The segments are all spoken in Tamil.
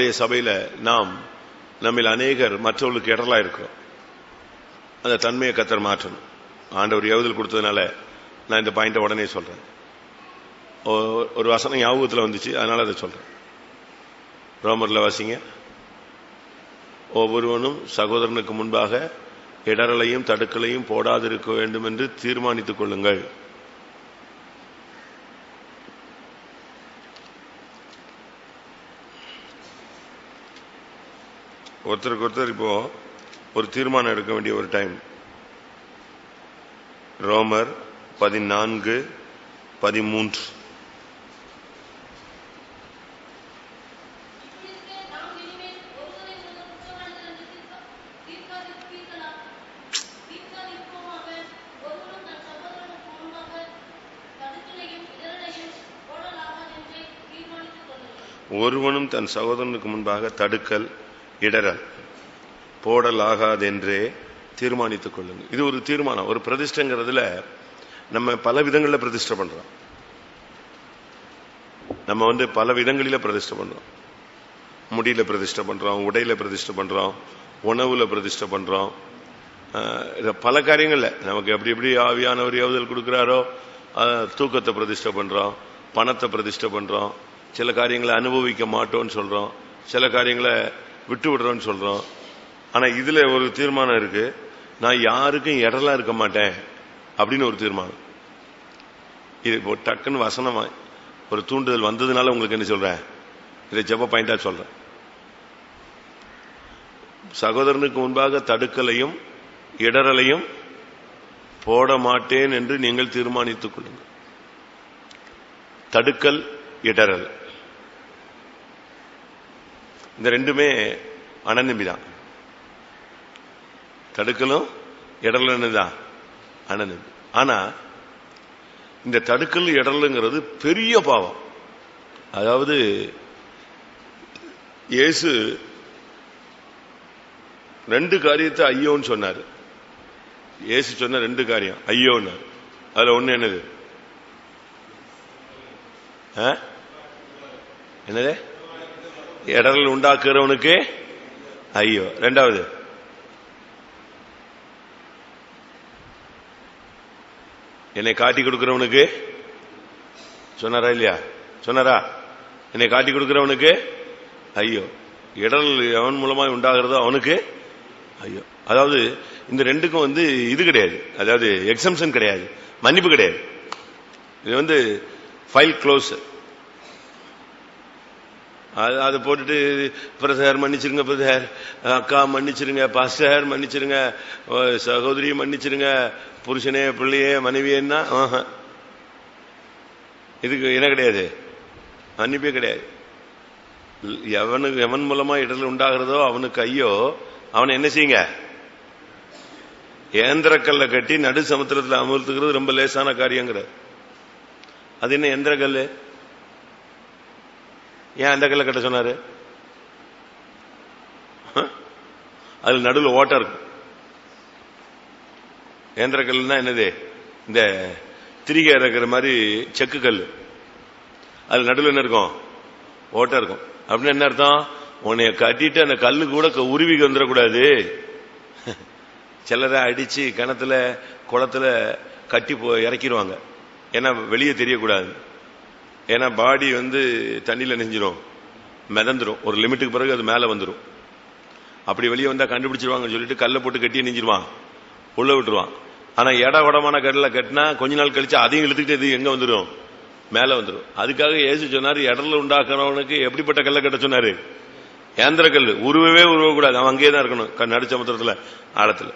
நம்முடைய சபையில் நாம் நம்மில் அநேகர் மற்றவர்களுக்கு இடலாக இருக்கிறோம். அந்த தன்மையை கத்தர் மாற்றணும். ஆண்டவர் ஏவுதல் கொடுத்ததுனால நான் இந்த பாயிண்ட்டை உடனே சொல்கிறேன் ஒரு வசனம் ஞாபகத்தில் வந்துச்சு அதனால் அதை சொல்கிறேன் ரோமரில் வாசிங்க. ஒவ்வொருவனும் சகோதரனுக்கு முன்பாக இடரலையும் தடுக்கலையும் போடாதிருக்க வேண்டும் என்று தீர்மானித்துக் கொள்ளுங்கள். ஒருத்தருக்கு ஒருத்தர் இப்போ ஒரு தீர்மானம் எடுக்க வேண்டிய ஒரு டைம் ரோமர் பதினான்கு பதிமூன்று. ஒருவனும் தன் சகோதரனுக்கு முன்பாக தடுக்கல் இடரல் போடலாகாதென்றே தீர்மானித்துக் கொள்ளுங்கள். இது ஒரு தீர்மானம். ஒரு பிரதிஷ்டைங்கிறதுல நம்ம பல விதங்களில் பிரதிஷ்டை பண்றோம். நம்ம வந்து பல விதங்களில பிரதிஷ்டை பண்றோம். முடியில பிரதிஷ்டை பண்றோம் உடையில பிரதிஷ்டை பண்றோம் உணவுல பிரதிஷ்டை பண்றோம். பல காரியங்கள்ல. நமக்கு எப்படி எப்படி ஆவியானவர் ஏவுதல் கொடுக்குறாரோ தூக்கத்தை பிரதிஷ்டை பண்றோம் பணத்தை பிரதிஷ்டை பண்றோம். சில காரியங்களை அனுபவிக்க மாட்டோம்னு சொல்றோம். சில காரியங்களை விட்டு விடுறோம்னு சொல்றோம். ஆனா இதுல ஒரு தீர்மானம் இருக்கு. நான் யாருக்கும் இடலாம் இருக்க மாட்டேன் அப்படின்னு ஒரு தீர்மானம். இது இப்போ டக்குன்னு வசனமா ஒரு தூண்டுதல் வந்ததுனால உங்களுக்கு என்ன சொல்றேன்? இதை ஜெப பாயிண்டா சொல்றேன். சகோதரனுக்கு முன்பாக தடுக்கலையும் இடரலையும் போட மாட்டேன் என்று நீங்கள் தீர்மானித்துக் கொள்ளுங்கள். தடுக்கல் இடரல் இந்த ரெண்டுமே அனநம்பி தான். தடுக்கலும் இடரலும் தான். அனநம்பி ஆனா இந்த தடுக்கல் இடலுங்கிறது பெரிய பாவம். அதாவது இயேசு ரெண்டு காரியத்தை ஐயோன்னு சொன்னாரு. இயேசு சொன்ன ரெண்டு காரியம் ஐயோன்னு. அதுல ஒண்ணு என்னது? ஆ? என்னது? இடரல் உண்டாக்குறவனுக்கு ஐயோ ரெண்டாவது. என்னை காட்டி கொடுக்கிறவனுக்கு சொன்னாரா இல்லையா? சொன்னாரா? என்னை காட்டி கொடுக்கிறவனுக்கு ஐயோ இடல் எவன் மூலமா உண்டாகிறதோ அவனுக்கு ஐயோ. அதாவது இந்த ரெண்டுக்கும் வந்து இது கிடையாது. அதாவது எக்ஸம்ஷன் கிடையாது. மன்னிப்பு கிடையாது. இது வந்து ஃபைல் க்ளோஸ் அது அதை போட்டுட்டு பிரதர் மன்னிச்சிருங்க பிரதர். அக்கா மன்னிச்சிருங்க பாஸ்டர் மன்னிச்சிருங்க சகோதரியும் மன்னிச்சிருங்க புருஷனே பிள்ளையே மனைவியன்னா இதுக்கு என்ன கிடையாது? மன்னிப்பே கிடையாது. எவனுக்கு எவன் மூலமா இடர்கள் உண்டாகிறதோ அவனுக்கு ஐயோ அவனை என்ன செய்யுங்க? ஏந்திரக்கல்ல கட்டி நடு சமுத்திரத்தில் அமர்த்துக்கிறது ரொம்ப லேசான காரியங்கிற அது என்ன எந்திரக்கல்லு ஏன் அந்த கல்லை கட்ட சொன்னாரு? அதில் அதுல நடுவில் ஓட்டம் இருக்கும் ஏந்திரக்கல்னா என்னது? இந்த திரிகை இறக்குற மாதிரி செக்கு கல் அது நடுவில் என்ன இருக்கும்? ஓட்டம் இருக்கும். அப்படின்னு என்ன அர்த்தம்? உன்னைய கட்டிட்டு அந்த கல்லு கூட உருவிக்கு வந்துடக்கூடாது. சிலரை அடிச்சு கிணத்துல குளத்துல கட்டி போ இறக்கிடுவாங்க ஏன்னா வெளியே தெரியக்கூடாது. ஏன்னா பாடி வந்து தண்ணியில் நெஞ்சிரும் மிதந்துடும் ஒரு லிமிட்டுக்கு பிறகு அது மேலே வந்துடும் அப்படி வெளியே வந்தால் கண்டுபிடிச்சிருவாங்கன்னு சொல்லிட்டு கல்லை போட்டு கட்டி நெஞ்சிருவான். உள்ளே விட்டுருவான். ஆனால் இட உடமான கடலில் கட்டினா கொஞ்ச நாள் கழிச்சு அதையும் இழுத்துக்கிட்டு இது எங்கே வந்துடும் மேலே வந்துடும் அதுக்காக ஏசு சொன்னார் இடர்ல உண்டாக்குறவனுக்கு எப்படிப்பட்ட கல்லை கட்ட சொன்னார்? ஏந்திர கல் உருவவே உருவக்கூடாது. அவன் அங்கேயே தான் இருக்கணும். க- நடுச்சமுத்திரத்துல ஆழத்தில்.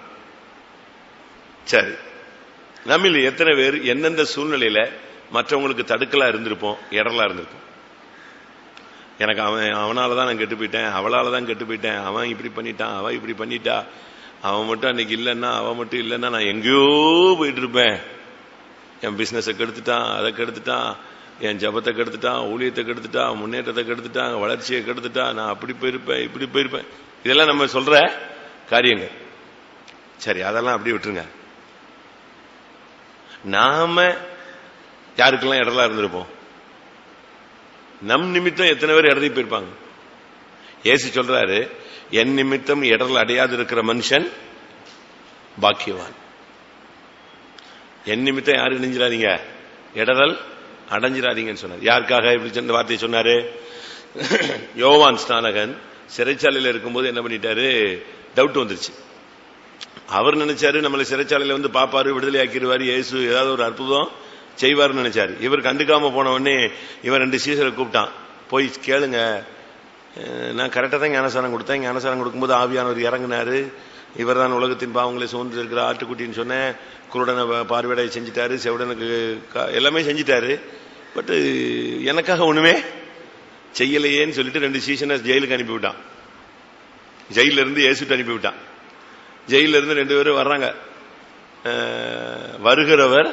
சரி. நம்மில் எத்தனை பேர் எந்தெந்த சூழ்நிலையில் மற்றவங்களுக்கு தடுக்கலா இருந்திருப்போம் இடரலா இருந்திருப்போம். எனக்கு அவன் அவனால் தான் நான் கெட்டு போயிட்டேன் அவளால் தான் கெட்டு போயிட்டேன் அவன் இப்படி பண்ணிட்டான் அவன் இப்படி பண்ணிட்டா அவன் மட்டும் அன்னைக்கு இல்லைன்னா அவன் மட்டும் இல்லைன்னா நான் எங்கேயோ போயிட்டு இருப்பேன் என் பிஸ்னஸை கெடுத்துட்டான் அதை கெடுத்துட்டான் என் ஜபத்தை கெடுத்துட்டான் ஊழியத்தை கெடுத்துட்டான் முன்னேற்றத்தை கெடுத்துட்டான் வளர்ச்சியை கெடுத்துட்டான் நான் அப்படி போயிருப்பேன் இப்படி போயிருப்பேன். இதெல்லாம் நம்ம சொல்ற காரியங்கள். சரி அதெல்லாம் அப்படி விட்டுருங்க. நாம யாருக்கெல்லாம் இடரலா இருந்திருப்போம்? நம் நிமித்தம் எத்தனை பேர் இடறி போயிருப்பாங்க? ஏசி சொல்றாரு என் நிமித்தம் இடரல் அடையாது இருக்கிற மனுஷன் பாக்கியவான். என் நிமித்தம் யாரு இணைஞ்சிடாதீங்க? இடரல் அடைஞ்சிடாதீங்கன்னு சொன்னார். யாருக்காக இப்படி சொன்ன வார்த்தையை சொன்னாரு? யோவான் ஸ்நானகன் சிறைச்சாலையில் இருக்கும்போது என்ன பண்ணிட்டாரு? டவுட் வந்துருச்சு. அவர் நினைச்சாரு நம்மளை சிறைச்சாலையில் வந்து பாப்பாரு விடுதலை ஆக்கிடுவாரு இயேசு ஏதாவது ஒரு அற்புதம். செய்வாருன்னு நினைச்சாரு. இவர் கண்டுக்காம போன உடனே இவன் ரெண்டு சீசரை கூப்பிட்டான். போய் கேளுங்க. நான் கரெக்டாக தான் ஞானசாரம் கொடுத்தேன். ஞானசாரம் கொடுக்கும்போது ஆவியானவர் இறங்குனாரு. இவர் தான் உலகத்தின் பாவங்களை சுமந்து இருக்கிற ஆட்டுக்குட்டின்னு சொன்னேன். குருடனை பார்வையடைய செஞ்சிட்டாரு. செவடனுக்கு எல்லாமே செஞ்சிட்டாரு. பட்டு எனக்காக ஒண்ணுமே செய்யலையேன்னு சொல்லிட்டு ரெண்டு சீசனை ஜெயிலுக்கு அனுப்பிவிட்டான் ஜெயில இருந்து ஏசுட்டு அனுப்பிவிட்டான் ஜெயிலிருந்து இருந்து ரெண்டு பேரும் வர்றாங்க. வருகிறவர்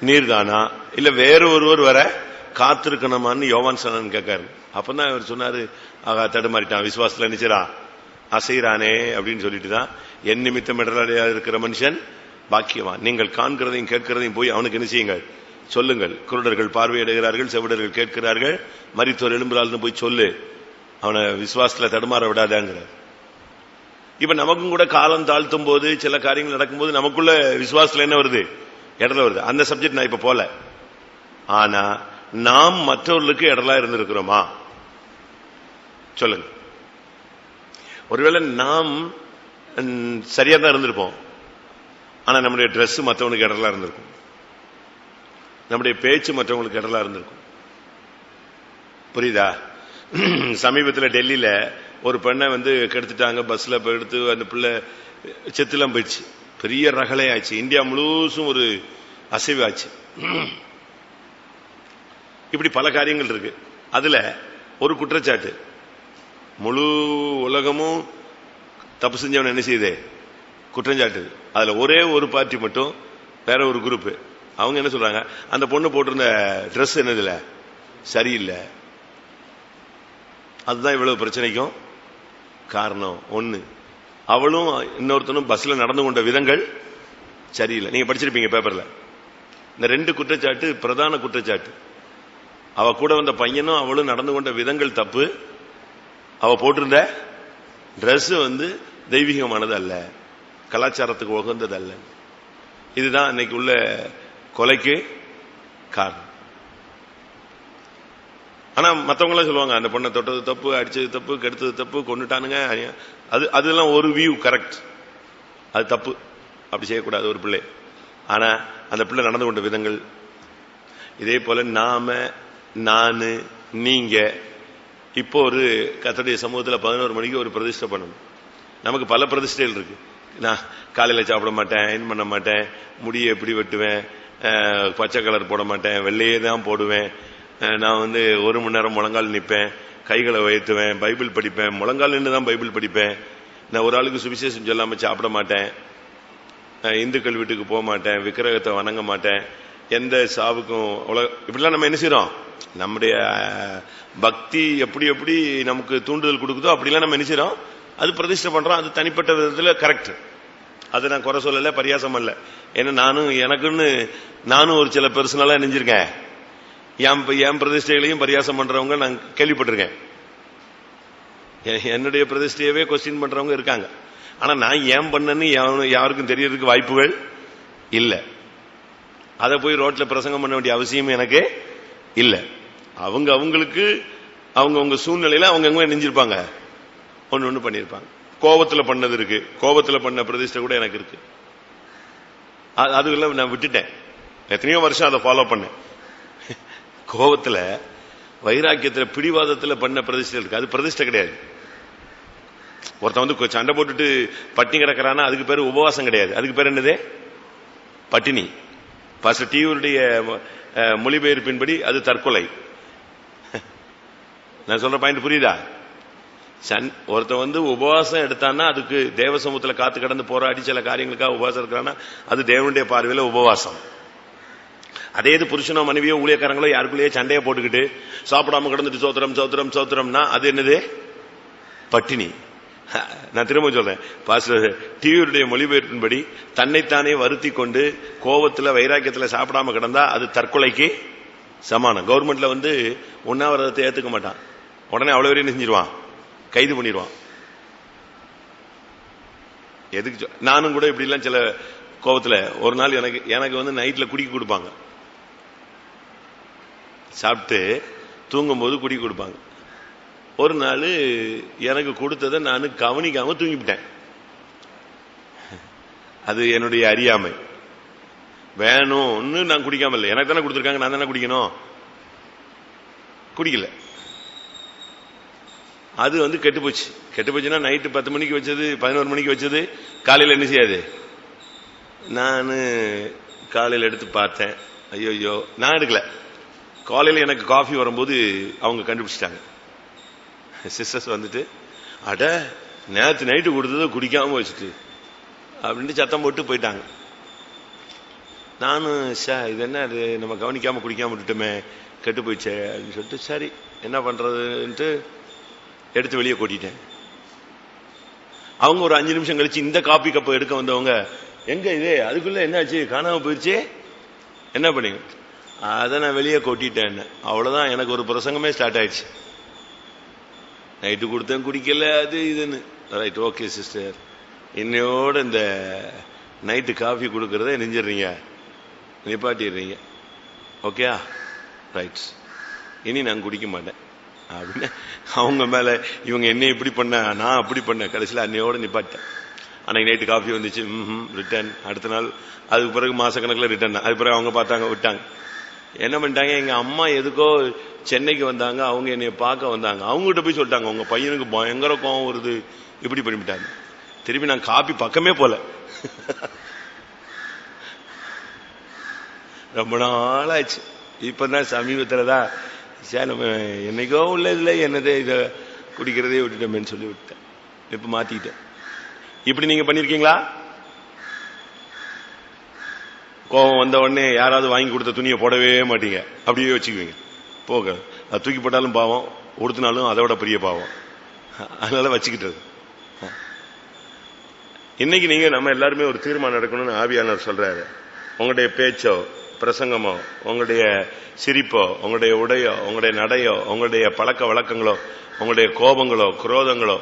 நீர்தானா? இல்ல வேற ஒருவர் வர காத்திருக்கணுமான்னு யோவான் சனன் கேட்காரு. அப்பதான் இவர் சொன்னாரு ஆகா தடுமாறிட்டான் விசுவாசத்துல நினைச்சரா அசைறானே அப்படின்னு சொல்லிட்டு தான் என் நிமித்தம் இடரடையா இருக்கிற மனுஷன் பாக்கியவான். நீங்கள் காண்கிறதையும் கேட்கிறதையும் போய் அவனுக்கு என்ன செய்யுங்கள் சொல்லுங்கள். குருடர்கள் பார்வையிடுகிறார்கள் செவிடர்கள் கேட்கிறார்கள். மரித்தோர் எழும்புறாள்னு போய் சொல்லு. அவனை விசுவாசத்துல தடுமாற விடாதாங்கிறார். இப்ப நமக்கும் கூட காலம் தாழ்த்தும் போது சில காரியங்கள் நடக்கும்போது நமக்குள்ள விசுவாசத்துல என்ன வருது? இடத்துல வருது. அந்த சப்ஜெக்ட் நான் இப்ப போல. ஆனா நாம் மற்றவர்களுக்கு இடலா இருந்திருக்கிறோமா? சொல்லுங்க. ஒருவேளை நாம் சரியா தான் இருந்திருப்போம். ஆனா நம்முடைய ட்ரெஸ் மற்றவனுக்கு இடலா இருந்திருக்கும். நம்முடைய பேச்சு மற்றவங்களுக்கு இடலா இருந்திருக்கும். புரியுதா? சமீபத்தில் டெல்லியில ஒரு பெண்ணை வந்து கெடுத்துட்டாங்க. பஸ்ல போய் எடுத்து அந்த பிள்ளை செத்துலாம் போயிடுச்சு. பெரிய ரகலை ஆச்சு. இந்தியா முழுசும் ஒரு அசைவு ஆச்சு. இப்படி பல காரியங்கள் இருக்கு. அதுல ஒரு குற்றச்சாட்டு. முழு உலகமும் தப்பு செஞ்சவன் என்ன செய்யுது? குற்றஞ்சாட்டு. அதுல ஒரே ஒரு பார்ட்டி மட்டும் வேற ஒரு குரூப் அவங்க என்ன சொல்றாங்க? அந்த பொண்ணு போட்டிருந்த ட்ரெஸ் என்னதுல சரியில்லை. அதுதான் இவ்வளவு பிரச்சனைக்கும் காரணம். ஒன்று அவளும் இன்னொருத்தனும் பஸ்ல நடந்து கொண்ட விதங்கள் சரியில்லை. நீங்க படிச்சிருப்பீங்க பேப்பர்ல இந்த ரெண்டு குற்றச்சாட்டு பிரதான குற்றச்சாட்டு. அவ கூட வந்த பையனும் அவளும் நடந்து கொண்ட விதங்கள் தப்பு. அவ போட்டிருந்த ட்ரெஸ் வந்து தெய்வீகமானது அல்ல. கலாச்சாரத்துக்கு உகந்தது அல்ல. இதுதான் இன்னைக்கு உள்ள கொலைக்கு காரணம். ஆனா மற்றவங்களாம் சொல்லுவாங்க அந்த பொண்ணை தொட்டது தப்பு அடிச்சது தப்பு கெடுத்தது தப்பு கொண்டுட்டானுங்க அது அதெல்லாம் ஒரு வியூ கரெக்ட் அது தப்பு. அப்படி செய்யக்கூடாது ஒரு பிள்ளை. ஆனா அந்த பிள்ளை நடந்து கொண்ட விதங்கள் இதே போல நாம நானு நீங்க இப்போ ஒரு கத்தடைய சமூகத்தில் பதினோரு மணிக்கு ஒரு பிரதிஷ்டை பண்ணணும். நமக்கு பல பிரதிஷ்டைகள் இருக்கு. நான் காலையில் சாப்பிட மாட்டேன் அயன் பண்ண மாட்டேன் முடியை எப்படி வெட்டுவேன் பச்சை கலர் போட மாட்டேன் வெள்ளையே தான் போடுவேன் நான் வந்து ஒரு மணி நேரம் முழங்கால் நிற்பேன் கைகளை உயர்த்துவேன் பைபிள் படிப்பேன். முழங்கால் நின்று தான் பைபிள் படிப்பேன். நான் ஒரு ஆளுக்கு சுவிசேஷம் சொல்லாமல் சாப்பிட மாட்டேன். இந்துக்கள் வீட்டுக்கு போக மாட்டேன் விக்கிரகத்தை வணங்க மாட்டேன். எந்த சாவுக்கும் உலக இப்படிலாம் நம்ம என்ன செய்கிறோம் நம்முடைய பக்தி எப்படி எப்படி நமக்கு தூண்டுதல் கொடுக்குதோ அப்படிலாம் நம்ம என்ன செய்கிறோம் அது பிரதிஷ்டை பண்ணுறோம் அது தனிப்பட்ட விதத்தில் கரெக்ட் அது நான் குறை சொல்லலை பரியாசம் அல்ல. ஏன்னா நானும் எனக்குன்னு நானும் ஒரு சில பெர்சனலா நெஞ்சிருக்கேன். என் என் பிரதிஷ்டைகளையும் பரியாசம் பண்றவங்க நான் கேள்விப்பட்டிருக்கேன். எ- என்னுடைய பிரதிஷ்டையவே கொஸ்டின் பண்றவங்க இருக்காங்க. ஆனா நான் ஏன் பண்ணேன்னு யாரும் யாருக்கும் தெரியறதுக்கு வாய்ப்புகள் இல்லை. அதை போய் ரோட்ல பிரசங்கம் பண்ண வேண்டிய அவசியம் எனக்கு இல்லை. அவங்க அவங்களுக்கு அவங்க அவங்க சூழ்நிலையில அவங்க அவங்க நெஞ்சிருப்பாங்க ஒன்னு ஒண்ணு பண்ணிருப்பாங்க. கோபத்துல பண்ணது இருக்கு. கோபத்துல பண்ண பிரதிஷ்டை கூட எனக்கு இருக்கு. அது அதுக்கெல்லாம் நான் விட்டுட்டேன். எத்தனையோ வருஷம் அதை ஃபாலோ பண்ணேன். கோபத்தில் வைராக்கியத்தில் பிடிவாதத்தில் பண்ண பிரதிஷ்டை இருக்கு. அது பிரதிஷ்டை கிடையாது. ஒருத்தன் வந்து சண்டை போட்டுட்டு பட்டினி கிடக்கிறான்னா அதுக்கு பேர் உபவாசம் கிடையாது. அதுக்கு பேர் என்னது? பட்டினி. பாஸ்டர் டியூருடைய மொழிபெயர்ப்பின்படி அது தற்கொலை. நான் சொல்ற பாயிண்ட் புரியுதா? சன் ஒருத்தன் வந்து உபவாசம் எடுத்தான்னா அதுக்கு தேவ காத்து கடந்து போராடி சில காரியங்களுக்காக உபவாசம் இருக்கிறான்னா அது தேவனுடைய பார்வையில் உபவாசம். அதே இது புருஷனோ மனைவியோ ஊழியக்காரங்களோ யாருக்குள்ளேயே சண்டையை போட்டுக்கிட்டு சாப்பிடாம கிடந்துட்டு சோத்திரம் சோத்திரம் சோத்திரம்னா அது என்னது? பட்டினி. நான் திரும்ப சொல்றேன். பாஸ்டர் டிவியுடைய மொழிபெயர்ப்பின்படி தன்னைத்தானே வருத்தி கொண்டு கோபத்துல வைராக்கியத்துல சாப்பிடாம கிடந்தா அது தற்கொலைக்கு சமானம். கவர்மெண்ட்ல வந்து உண்ணாவிரதத்தை ஏத்துக்க மாட்டான். உடனே அவ்வளவு வரையும் செஞ்சிருவான் கைது பண்ணிடுவான் எதுக்கு நானும் கூட இப்படி எல்லாம் சில கோபத்துல ஒரு நாள் எனக்கு எனக்கு வந்து நைட்ல குடிக்க கொடுப்பாங்க. சாப்பிட்டு தூங்கும்போது குடி கொடுப்பாங்க. ஒரு நாள் எனக்கு கொடுத்ததை நான் கவனிக்காமல் தூங்கிவிட்டேன். அது என்னுடைய அறியாமை. வேணும்னு நான் குடிக்காம இல்லை. எனக்கு தானே கொடுத்துருக்காங்க நான் தானே குடிக்கணும்? குடிக்கல. அது வந்து கெட்டு போச்சு. கெட்டு போச்சுன்னா நைட்டு பத்து மணிக்கு வச்சது பதினோரு மணிக்கு வச்சது காலையில் என்ன செய்யாது? நான் காலையில் எடுத்து பார்த்தேன். ஐயோ நான் எடுக்கல. காலையில் எனக்கு காஃபி வரும்போது அவங்க கண்டுபிடிச்சிட்டாங்க. சிஸ்டர்ஸ் வந்துட்டு அட நேற்று நைட்டு கொடுத்ததை குடிக்காமல் வச்சுட்டு அப்படின்ட்டு சத்தம் போட்டு போயிட்டாங்க. நானும் சார் இது என்ன அது நம்ம கவனிக்காமல் குடிக்காமல் விட்டுட்டோமே கெட்டு போயிடுச்சே அப்படின்னு சொல்லிட்டு சரி என்ன பண்ணுறதுன்ட்டு எடுத்து வெளியே கொட்டிட்டேன். அவங்க ஒரு அஞ்சு நிமிஷம் கழிச்சு இந்த காப்பி கப்பை எடுக்க வந்தவங்க எங்கே இது? அதுக்குள்ளே என்னாச்சு? காணாமல் போயிடுச்சு என்ன பண்ணீங்க? அதை நான் வெளியே கொட்டிட்டேன். அவ்வளோதான் எனக்கு ஒரு பிரசங்கமே ஸ்டார்ட் ஆயிடுச்சு. நைட்டு கொடுத்தேன் குடிக்கல அது இதுன்னு. ரைட் ஓகே சிஸ்டர் என்னையோட இந்த நைட்டு காஃபி கொடுக்கறத நெஞ்சிடுறீங்க. நிப்பாட்டிடுறீங்க. ஓகேயா ரைட் இனி நான் குடிக்க மாட்டேன். அப்படின்னு அவங்க மேலே இவங்க என்ன இப்படி பண்ண நான் அப்படி பண்ணேன் கடைசியில் அன்னையோட நிப்பாட்டேன் அன்னைக்கு நைட்டு காஃபி வந்துச்சு. ம் ரிட்டர்ன் அடுத்த நாள் அதுக்கு பிறகு மாதக்கணக்கில் ரிட்டர்ன் அதுக்கு பிறகு அவங்க பார்த்தாங்க விட்டாங்க. என்ன பண்ணிட்டாங்க? எங்க அம்மா எதுக்கோ சென்னைக்கு வந்தாங்க அவங்க என்னைய பார்க்க வந்தாங்க. அவங்ககிட்ட போய் சொல்லிட்டாங்க உங்க பையனுக்கு பயங்கர கோவம் வருது. இப்படி பண்ணிவிட்டாங்க. திரும்பி நான் காப்பி பக்கமே போல. ரொம்ப நாள் ஆச்சு இப்பதான் சமீபத்தில் தான் சரி நம்ம என்னைக்கோ உள்ளதுல என்னது இதை குடிக்கிறதே விட்டுட்டோமேன்னு சொல்லி விட்டேன் இப்ப மாற்றிக்கிட்டேன் இப்படி நீங்க பண்ணிருக்கீங்களா? கோபம் வந்த உடனே யாராவது வாங்கி கொடுத்த துணியை போடவே மாட்டீங்க. அப்படியே வச்சுக்குவீங்க. போக அது தூக்கி போட்டாலும் பாவம் உடுத்தினாலும் அதை விட பெரிய பாவம். அதனால வச்சுக்கிட்டது. இன்னைக்கு நீங்க நம்ம எல்லாருமே ஒரு தீர்மானம் எடுக்கணும்னு ஆவியானவர் சொல்றாரு. உங்களுடைய பேச்சோ பிரசங்கமோ உங்களுடைய சிரிப்போ உங்களுடைய உடையோ உங்களுடைய நடையோ உங்களுடைய பழக்க வழக்கங்களோ உங்களுடைய கோபங்களோ குரோதங்களோ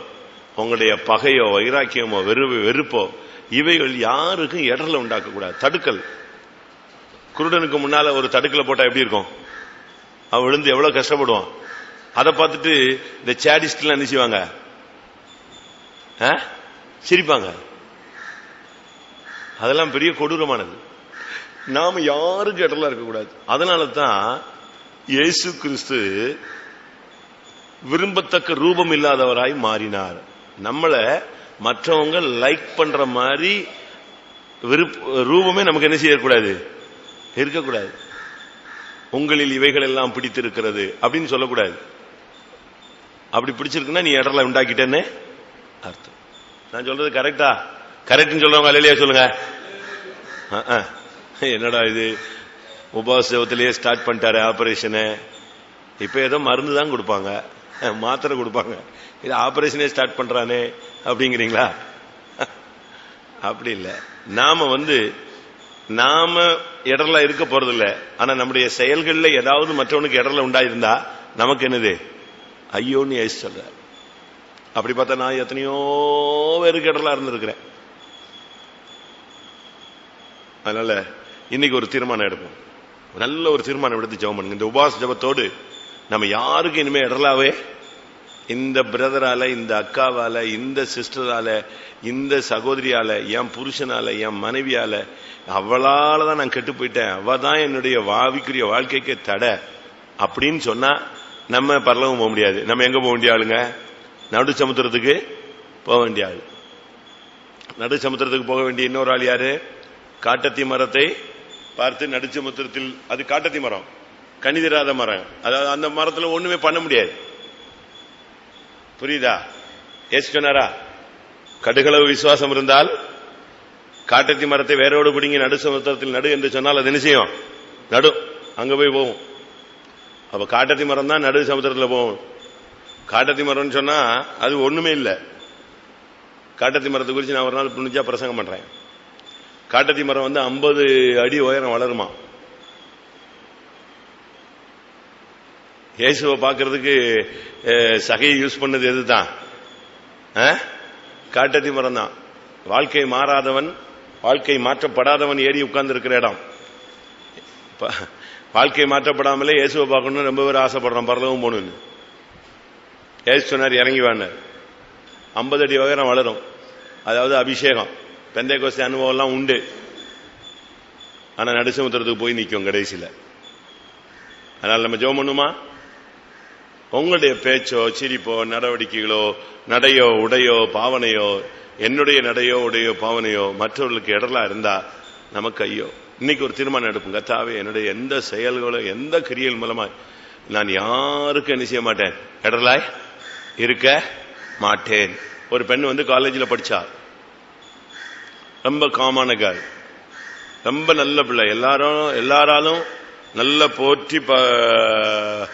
உங்களுடைய பகையோ வைராக்கியமோ வெறு வெறுப்போ இவைகள் யாருக்கும் இடர்ல உண்டாக்க கூடாது தடுக்கல். குருடனுக்கு முன்னால ஒரு தடுக்கல போட்டா எப்படி இருக்கும்? அவன் விழுந்து எவ்வளவு கஷ்டப்படுவான். அதை பார்த்துட்டு இந்த சேடிஸ்ட்லாம் என்ன செய்வாங்க? ஆ? சிரிப்பாங்க. அதெல்லாம் பெரிய கொடூரமானது. நாம யாரும் இடர்ல இருக்கக்கூடாது. அதனால தான் இயேசு கிறிஸ்து விரும்பத்தக்க ரூபம் இல்லாதவராய் மாறினார். நம்மளை மற்றவங்க லைக் பண்ற மாதிரி ரூபமே நமக்கு என்ன செய்யக்கூடாது? இருக்கக்கூடாது. உங்களில் இவைகள் எல்லாம் பிடித்திருக்கிறது அப்படின்னு சொல்லக்கூடாது. அப்படி பிடிச்சிருக்குன்னா நீ இடர்ல உண்டாக்கிட்டேன்னு அர்த்தம். நான் சொல்றது கரெக்டா கரெக்ட்னு சொல்றவங்க இல்லையா சொல்லுங்க? ஆ, ஆ. என்னடா இது? உபாசத்திலேயே ஸ்டார்ட் பண்ணிட்டாரு ஆபரேஷனு இப்போ ஏதோ மருந்து தான் கொடுப்பாங்க. மாத்திரை கொடுப்பாங்க. இது ஆபரேஷனே ஸ்டார்ட் பண்றானே அப்படிங்கிறீங்களா? அப்படி இல்லை. நாம வந்து நாம இடர்ல இருக்க போறதில்ல. ஆனா நம்முடைய செயல்கள்ல ஏதாவது மற்றவனுக்கு இடர்ல உண்டாயிருந்தா நமக்கு என்னது? ஐயோன்னு ஏசு சொல்ற அப்படி பார்த்தா நான் எத்தனையோ பேருக்கு இடர்ல இருந்திருக்கிறேன். அதனால இன்னைக்கு ஒரு தீர்மானம் எடுப்போம். நல்ல ஒரு தீர்மானம் எடுத்து ஜெபம் பண்ணுங்க. இந்த உபாச ஜபத்தோடு நம்ம யாருக்கும் இனிமே இடர்லாவே இந்த பிரதரால இந்த அக்காவால இந்த சிஸ்டரால இந்த சகோதரியால என் புருஷனால என் மனைவியால அவளால தான் நான் கெட்டு போயிட்டேன். அவ தான் என்னுடைய வாவிக்குரிய வாழ்க்கைக்கு தடை. அப்படின்னு சொன்னா நம்ம பரலவும் போக முடியாது. நம்ம எங்க போக வேண்டிய ஆளுங்க? நடு சமுத்திரத்துக்கு போக வேண்டிய ஆள். நடு சமுத்திரத்துக்கு போக வேண்டிய இன்னொரு ஆள் யாரு? காட்டத்தி மரத்தை பார்த்து நடுச்சமுத்திரத்தில் அது காட்டத்தி மரம். கணிதராத மரம். அதாவது அந்த மரத்துல ஒண்ணுமே பண்ண முடியாது. புரியுதா? ஏசு சொன்னாரா? கடுகளவு விசுவாசம் இருந்தால் காட்டத்தி மரத்தை வேரோடு பிடிங்கி நடு சமுத்திரத்தில் நடு என்று சொன்னால் அது நிச்சயம் நடு. அங்க போய் போகும். அப்ப காட்டத்தி மரம் தான் நடு சமுத்திரத்தில் போகும். காட்டத்தி மரம்னு சொன்னா அது ஒண்ணுமே இல்லை. காட்டத்தி மரத்தை குறித்து நான் ஒரு நாள் புனிச்சா பிரசங்கம் பண்றேன். காட்டத்தி மரம் வந்து ஐம்பது அடி உயரம் வளருமா? இயேசுவை பார்க்கறதுக்கு சகையை யூஸ் பண்ணது எதுதான்? காட்டத்தி மரம் தான் வாழ்க்கை மாறாதவன் வாழ்க்கை மாற்றப்படாதவன் ஏறி உட்கார்ந்து இருக்கிற இடம் வாழ்க்கை மாற்றப்படாமலே இயேசுவை பார்க்கணும்னு ரொம்ப பேர் ஆசைப்படுறான். பரலவும் போகணும்னு. ஏசு சொன்னார் இறங்கி வானார் ஐம்பது அடி வகரம் வளரும். அதாவது அபிஷேகம். பெந்தை கோஸ்தி அனுபவம்லாம் உண்டு. ஆனால் நடுசமுத்திரத்துக்கு போய் நிற்கும் கடைசியில். அதனால் நம்ம ஜோம் பண்ணுமா? உங்களுடைய பேச்சோ சிரிப்போ நடவடிக்கைகளோ நடையோ உடையோ பாவனையோ என்னுடைய நடையோ உடையோ பாவனையோ மற்றவர்களுக்கு இடலா இருந்தா நமக்கு ஐயோ. இன்னைக்கு ஒரு தீர்மானம் எடுப்போம். கத்தாவே என்னுடைய எந்த செயல்களோ எந்த கிரியல் மூலமா நான் யாருக்கும் என்ன செய்ய மாட்டேன்? இடலாய் இருக்க மாட்டேன். ஒரு பெண் வந்து காலேஜில் படிச்சா ரொம்ப காமான கேர்ள் ரொம்ப நல்ல பிள்ளை. எல்லாரும் எல்லாராலும் நல்ல போற்றி ப-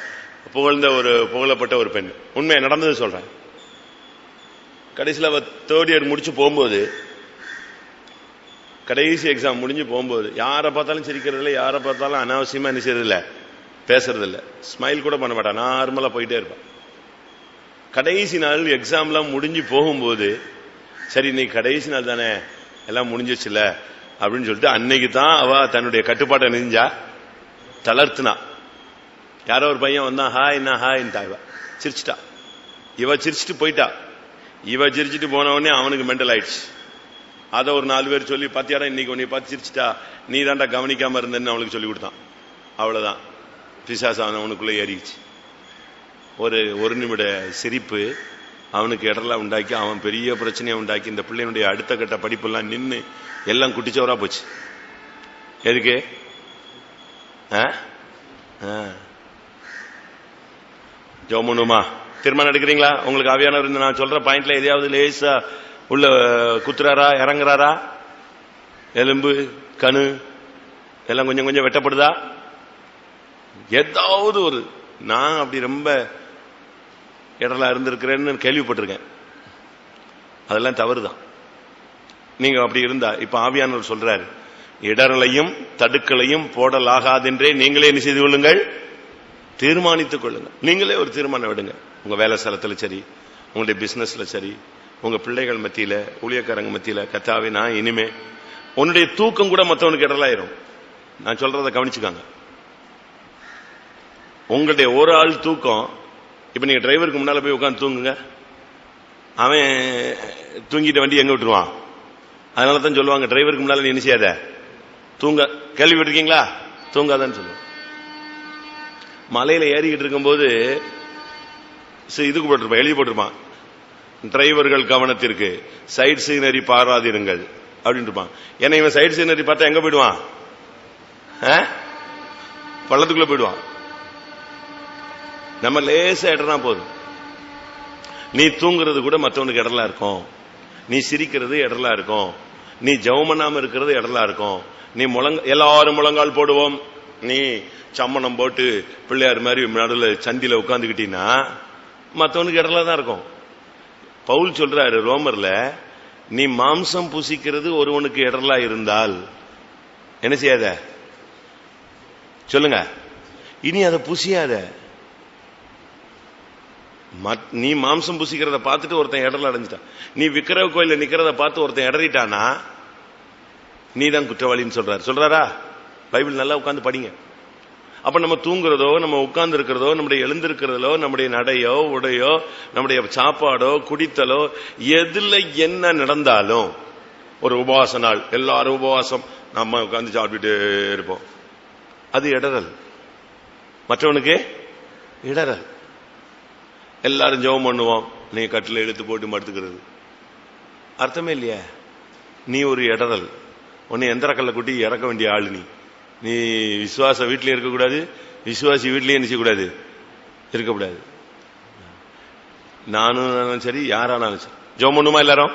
புகழ்ந்த ஒரு புகழப்பட்ட ஒரு பெண். உண்மை நடந்தது சொல்றேன். கடைசியில் அவ தேர்ட் இயர் முடிச்சு போகும்போது கடைசி எக்ஸாம் முடிஞ்சு போகும்போது யாரை பார்த்தாலும் சிரிக்கிறது இல்லை யாரை பார்த்தாலும் அனாவசியமாக என்ன செய்யறதில்ல பேசுறதில்ல. ஸ்மைல் கூட பண்ண மாட்டான் நார்மலாக போயிட்டே இருப்பான். கடைசி நாள் எக்ஸாம்லாம் முடிஞ்சு போகும்போது சரி இன்னைக்கு கடைசி நாள் தானே எல்லாம் முடிஞ்சிச்சுல அப்படின்னு சொல்லிட்டு அன்னைக்கு தான் அவ தன்னுடைய கட்டுப்பாட்டை நெஞ்சா தளர்த்துனா. யாரோ ஒரு பையன் வந்தான் ஹாய்னா ஹாய்ன்ட்டா இவ. சிரிச்சிட்டா. இவ சிரிச்சிட்டு போயிட்டா. இவ சிரிச்சிட்டு போனவொடனே அவனுக்கு மெண்டல் ஆயிடுச்சு. அதை ஒரு நாலு பேர் சொல்லி பாத்தியாடா இன்னைக்கு உன்னை பார்த்து சிரிச்சிட்டா? நீ தாண்டா கவனிக்காம இருந்தேன்னு அவனுக்கு சொல்லி கொடுத்தான். அவ்வளோதான் பிசாசான அவனுக்குள்ளே ஏறிடுச்சு. ஒரு ஒரு நிமிட சிரிப்பு அவனுக்கு இடலாம் உண்டாக்கி அவன் பெரிய பிரச்சனையை உண்டாக்கி இந்த பிள்ளையினுடைய அடுத்த கட்ட படிப்பெல்லாம் நின்று எல்லாம் குட்டிச்சவரா போச்சு. எதுக்கு? ஆ? ஆ. ஜோமுனுமா. திருமணம் எடுக்கிறீங்களா? உங்களுக்கு ஆவியானவர் இந்த நான் சொல்ற பாயிண்ட்ல எதையாவது லேசா உள்ள குத்துறாரா இறங்குறாரா? எலும்பு கணு எல்லாம் கொஞ்சம் கொஞ்சம் வெட்டப்படுதா? ஏதாவது ஒரு நான் அப்படி ரொம்ப இடலா இருந்திருக்கிறேன்னு கேள்விப்பட்டிருக்கேன். அதெல்லாம் தவறுதான். நீங்க அப்படி இருந்தா இப்ப ஆவியானவர் சொல்றாரு இடரலையும் தடுக்கலையும் போடலாகாதென்றே நீங்களே என்ன செய்து கொள்ளுங்கள்? தீர்மானித்துக் கொள்ளுங்க. நீங்களே ஒரு தீர்மானம் விடுங்க உங்க வேலை ஸ்தலத்துல சரி உங்களுடைய பிசினஸ்ல சரி உங்க பிள்ளைகள் மத்தியில ஊழியக்காரங்க மத்தியில கத்தாவே நான் இனிமே உன்னுடைய தூக்கம் கூட மத்தவனுக்கு இடலாயிரும் நான் சொல்றத கவனிச்சுக்காங்க. உங்களுடைய ஒரு ஆள் தூக்கம் இப்ப நீங்க டிரைவருக்கு முன்னால போய் உட்காந்து தூங்குங்க. அவன் தூங்கிட்ட வண்டி எங்க விட்டுருவான்? அதனால தான் சொல்லுவாங்க டிரைவருக்கு முன்னால நீ என்ன செய்யாத? தூங்க. கேள்விப்பட்டிருக்கீங்களா? தூங்காதான்னு சொல்லுவாங்க. மலையில ஏறிக்கிட்டு இருக்கும்போது சரி, இதுக்கு போட்டிருப்பான் எழுதி போட்டிருப்பான். டிரைவர்கள் கவனத்திற்கு சைட் சீனரி பாராதிருங்கள் அப்படின்ட்டு இருப்பான். ஏன்னா இவன் சைட் சீனரி பார்த்தா எங்க போயிடுவான்? ஆ? பள்ளத்துக்குள்ள போயிடுவான். நம்ம லேசா இடனா போதும். நீ தூங்குறது கூட மற்றவனுக்கு இடலா இருக்கும். நீ சிரிக்கிறது இடலா இருக்கும். நீ ஜெபம் பண்ணாம இருக்கிறது இடலா இருக்கும். நீ முழங்க எல்லாரும் முழங்கால் போடுவோம். நீ சம்மணம் போட்டு பிள்ளையார் மாதிரி நடுவில் சந்தியில் உட்காந்துக்கிட்டீங்கன்னா மற்றவனுக்கு இடத்துல தான் இருக்கும். பவுல் சொல்றாரு ரோமர்ல நீ மாம்சம் புசிக்கிறது ஒருவனுக்கு இடர்லா இருந்தால் என்ன செய்யாத? சொல்லுங்க. இனி அதை புசியாத. மத்- நீ மாம்சம் புசிக்கிறத பார்த்துட்டு ஒருத்தன் இடர்ல அடைஞ்சிட்டான். நீ விக்கிரவ கோயில நிக்கிறத பார்த்து ஒருத்தன் இடறிட்டானா நீ தான் குற்றவாளின்னு சொல்றாரு. சொல்றாரா? பைபிள் நல்லா உட்காந்து படிங்க. அப்ப நம்ம தூங்குறதோ நம்ம உட்கார்ந்து இருக்கிறதோ நம்முடைய எழுந்திருக்கிறதோ நம்முடைய நடையோ உடையோ நம்முடைய சாப்பாடோ குடித்தலோ எதுல என்ன நடந்தாலும் ஒரு உபவாச நாள் எல்லாரும் உபவாசம் நம்ம உட்காந்து சாப்பிட்டுட்டே இருப்போம். அது இடரல் மற்றவனுக்கு இடரல் எல்லாரும் ஜெபம் பண்ணுவோம் நீ கட்டில இழுத்து போட்டு மடுத்துக்கிறது அர்த்தமே இல்லையா? நீ ஒரு இடரல் உன்னை எந்திரக்கல்ல குட்டி இறக்க வேண்டிய ஆளு நீ. நீ விசுவாச வீட்லயும் இருக்கக்கூடாது விசுவாசி வீட்லயும் என்ன செய்யக்கூடாது? இருக்கக்கூடாது. நானும் சரி யாரானாலும் சரி. ஜோம் பண்ணுமா எல்லாரும்?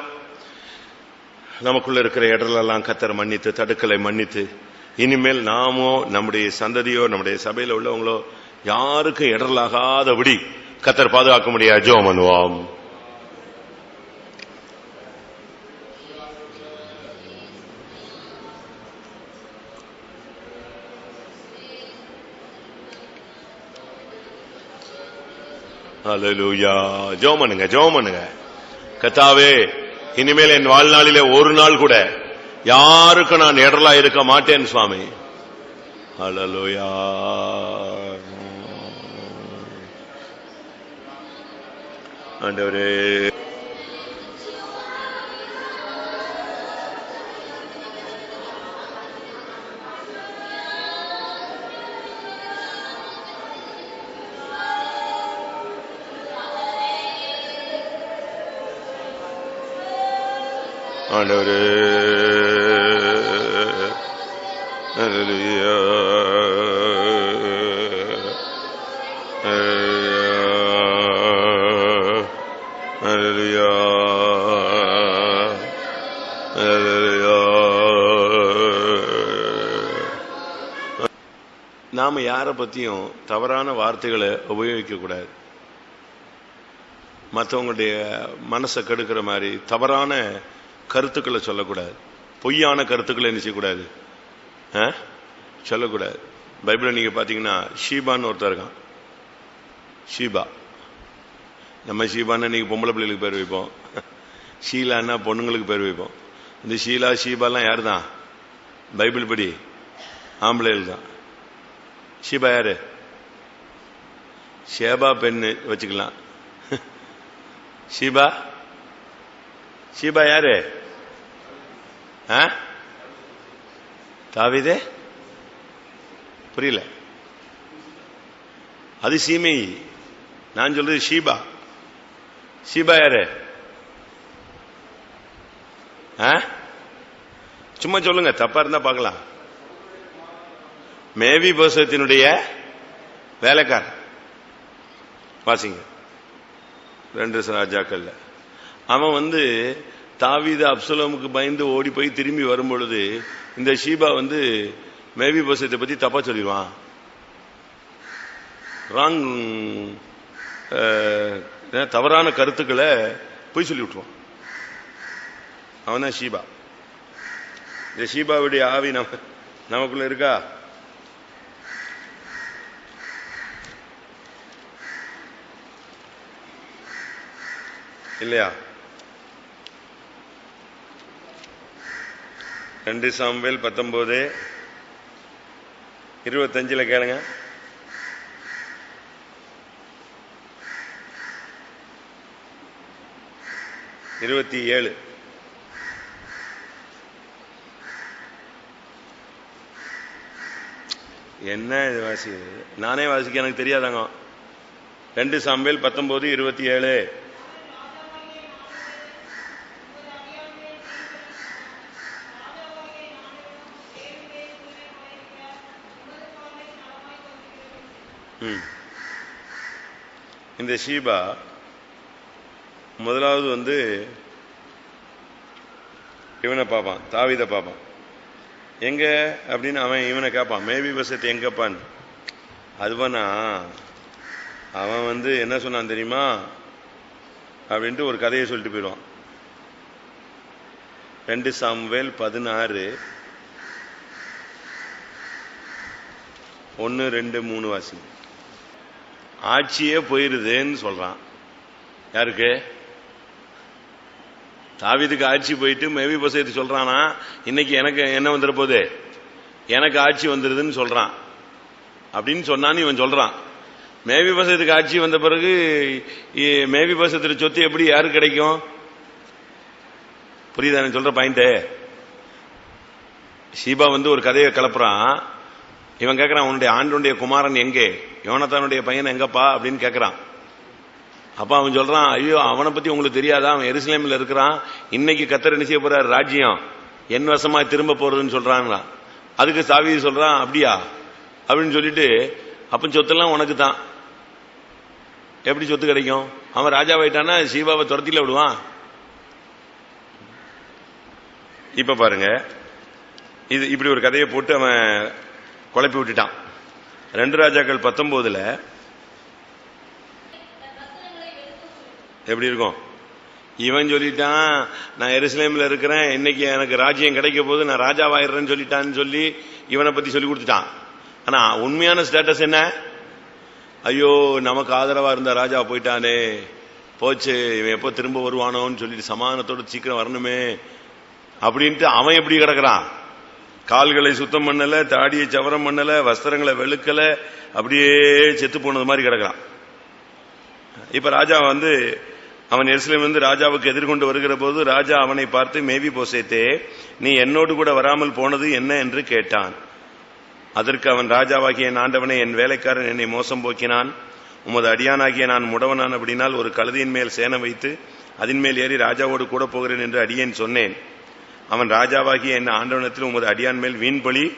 நமக்குள்ள இருக்கிற இடலெல்லாம் கத்தரை மன்னித்து தடுக்கலை மன்னித்து இனிமேல் நாமோ நம்முடைய சந்ததியோ நம்முடைய சபையில உள்ளவங்களோ யாருக்கும் இடலாகாதபடி கத்தர் பாதுகாக்க முடியாது ஜோம் பண்ணுவோம். ஹalleluya ஜெபம் பண்ணுங்க ஜோம் பண்ணுங்க. கத்தாவே இனிமேல் என் வாழ்நாளிலே ஒரு நாள் கூட யாருக்கும் நான் இடலா இருக்க மாட்டேன் சுவாமி. ஹalleluya ஆண்டவரே. ஆண்டவரே. ஹalleluya ஹalleluya நாம யாரை பத்தியும் தவறான வார்த்தைகளை உபயோகிக்க கூடாது மற்றவங்களுடைய மனசை கெடுக்கிற மாதிரி தவறான கருத்துக்களை சொல்லக்கூடாது. பொய்யான கருத்துக்களை என்ன செய்யக்கூடாது? ஆ? சொல்லக்கூடாது. பைபிளை நீங்கள் பார்த்தீங்கன்னா ஷீபான்னு ஒருத்தர் இருக்கான். ஷீபா. நம்ம ஷீபான்னு நீங்கள் பொம்பளை பிள்ளைகளுக்கு பேர் வைப்போம். ஷீலான்னா பொண்ணுங்களுக்கு பேர் வைப்போம். இந்த ஷீலா ஷீபாலாம் யார் தான் பைபிள் படி ஆம்பளைகள் தான். ஷீபா யார்? ஷேபா பெண்ணு வச்சுக்கலாம். ஷீபா? ஷீபா யாரு? ஆ? புரியல. அது சீமை. நான் சொல்றது ஷீபா. ஷீபா யாரு? ஆ? சும்மா சொல்லுங்க தப்பா இருந்தா பார்க்கலாம். மேவி போசத்தினுடைய வேலைக்காரன். வாசிங்க. ரெண்டு ராஜாக்கள்ல. அவன் வந்து தாவீது அப்சலோமுக்கு பயந்து ஓடி போய் திரும்பி வரும்பொழுது இந்த ஷீபா வந்து மேபி போசத்தை பத்தி தப்பா சொல்லிடுவான். ராங் தவறான கருத்துக்களை போய் சொல்லி விட்டுருவான். அவன் தான் ஷீபா. இந்த ஷீபாவுடைய ஆவி நம்ம நமக்குள்ள இருக்கா? இல்லையா? ரெண்டு சாம்பல் பத்தொம்போது இருபத்தஞ்சில் கேளுங்க. இருபத்தி ஏழு. என்ன இது வாசி? நானே வாசிக்க எனக்கு தெரியாதாங்க. ரெண்டு சாம்பல் பத்தொன்பது இருபத்தி ஏழு. இந்த ஷீபா முதலாவது வந்து இவனை பார்ப்பான் தாவிதை பார்ப்பான். எங்கே அப்படின்னு அவன் இவனை கேட்பான் மேபி பசத் எங்கப்பான்னு அதுவானா அவன் வந்து என்ன சொன்னான் தெரியுமா? அப்படின்ட்டு ஒரு கதையை சொல்லிட்டு போயிடுவான். ரெண்டு சாம்வேல் பதினாறு ஒன்று ரெண்டு மூணு வாசிங்க. ஆட்சியே போயிருதுன்னு சொல்றான். யாருக்கு? தாவீதுக்கு ஆட்சி போயிட்டு மேவி பசைத்து சொல்றானா இன்னைக்கு எனக்கு என்ன வந்துட போகுது எனக்கு ஆட்சி வந்துருதுன்னு சொல்றான். அப்படின்னு சொன்னான்னு இவன் சொல்றான். மேவி பசத்துக்கு ஆட்சி வந்த பிறகு மேவி பசத்துல சொத்து எப்படி யாருக்கு கிடைக்கும்? புரியுதா சொல்ற பாயிண்ட் ஷீபா வந்து ஒரு கதையை கலப்புறான். இவன் கேட்கறான் உன்னுடைய ஆண்டுடைய குமாரன் எங்கே? யோனத்தானுடைய பையன் எங்கப்பா? அப்படின்னு கேட்கறான் அப்ப அவன் சொல்றான் ஐயோ அவனை பத்தி உங்களுக்கு தெரியாதா? அவன் எருசலேமில் இருக்கிறான். இன்னைக்கு கத்தர் என்ன செய்ய போறார்? ராஜ்யம் என் வசமா திரும்ப போறதுன்னு சொல்றாங்களா அதுக்கு சாவி சொல்றான் அப்படியா? அப்படின்னு சொல்லிட்டு அப்ப சொத்தெல்லாம் உனக்கு தான். எப்படி சொத்து கிடைக்கும்? அவன் ராஜாவாயிட்டானா சீபாவை துரத்தில விடுவான். இப்ப பாருங்க. இது இப்படி ஒரு கதையை போட்டு அவன் குழப்பி விட்டுட்டான். ரெண்டு ராஜாக்கள் பத்தொன்பதுல எப்படி இருக்கும்? இவன் சொல்லிட்டான் நான் எருசலேமில் இருக்கிறேன் இன்னைக்கு எனக்கு ராஜ்யம் கிடைக்க போது நான் ராஜாவாயிடுறேன்னு சொல்லிட்டான்னு சொல்லி இவனை பத்தி சொல்லி கொடுத்துட்டான். ஆனா உண்மையான ஸ்டேட்டஸ் என்ன? ஐயோ நமக்கு ஆதரவா இருந்த ராஜா போயிட்டானே. போச்சு இவன் எப்போ திரும்ப வருவானோன்னு சொல்லிட்டு சமாதானத்தோடு சீக்கிரம் வரணுமே. அப்படின்ட்டு அவன் எப்படி கிடக்குறான்? கால்களை சுத்தம் பண்ணல தாடியை சவரம் பண்ணல வஸ்திரங்களை வெளுக்கல அப்படியே செத்து போனது மாதிரி கிடக்கிறான். இப்ப ராஜா வந்து அவன் எருசலேம் வந்து ராஜாவுக்கு எதிர்கொண்டு வருகிற போது ராஜா அவனை பார்த்து மேவி போசேத்தே நீ என்னோடு கூட வராமல் போனது என்ன என்று கேட்டான். அதற்கு அவன் ராஜாவாகிய என் ஆண்டவனை என் வேலைக்காரன் என்னை மோசம் போக்கினான். உமது அடியானாகிய நான் முடவனான் அப்படினால் ஒரு கழுதியின் மேல் சேனை வைத்து அதன் மேல் ஏறி ராஜாவோடு கூட போகிறேன் என்று அடியேன் சொன்னேன். அவன் ராஜாவாகி என்ன ஆண்டவனத்தில் உமது அடியான் மேல் வீண் பழி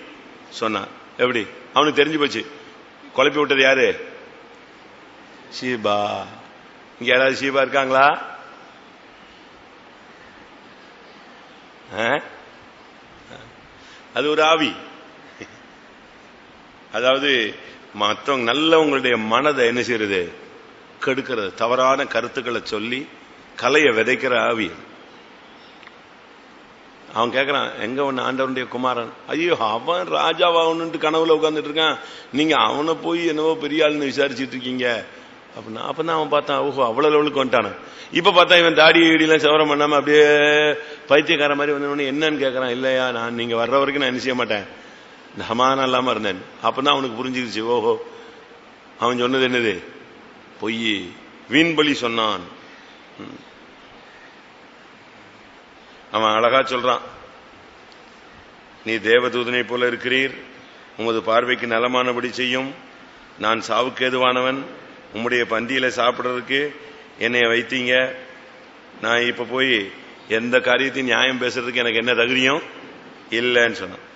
சொன்னான். எப்படி? அவனுக்கு தெரிஞ்சு போச்சு. குழப்பி விட்டது யாரு? ஷீபா. இங்க யாராவது ஷீபா இருக்காங்களா? ஆ? அது ஒரு ஆவி. அதாவது மற்றவங்க நல்லவங்களுடைய மனதை என்ன செய்யறது? கெடுக்கிறது. தவறான கருத்துக்களை சொல்லி கலையை விதைக்கிற ஆவி அவன் கேட்கறான் எங்க ஒன்று ஆண்டவனுடைய குமாரன்? ஐயோ அவன் ராஜாவாகணுன்ட்டு கனவுல உட்காந்துட்டு இருக்கான். நீங்க அவனை போய் என்னவோ பெரிய ஆளுன்னு விசாரிச்சுட்டு இருக்கீங்க. அப்படின்னா அப்பதான் அவன் பார்த்தான் ஓஹோ அவ்வளவு லெவலுக்கு வந்துட்டானு. இப்ப பார்த்தா இவன் தாடி வீடியெல்லாம் சவரம் பண்ணாம அப்படியே பைத்தியக்கார மாதிரி வந்தவொடனே என்னன்னு கேட்கறான் இல்லையா நான் நீங்க வர்ற வரைக்கும் நான் என்ன செய்ய மாட்டேன்? சமானம் இல்லாம இருந்தேன். அப்பதான் அவனுக்கு புரிஞ்சுக்கிச்சு ஓஹோ அவன் சொன்னது என்னது? பொய். வீண்பலி சொன்னான். ம். அவன் அழகா சொல்றான். நீ தேவதூதனை போல இருக்கிறீர். உமது பார்வைக்கு நலமானபடி செய்யும். நான் சாவுக்கு ஏதுவானவன். உம்முடைய பந்தியில சாப்பிட்றதுக்கு என்னை வைத்தீங்க. நான் இப்ப போய் எந்த காரியத்தையும் நியாயம் பேசுறதுக்கு எனக்கு என்ன தகுதியும் இல்லைன்னு சொன்னான்.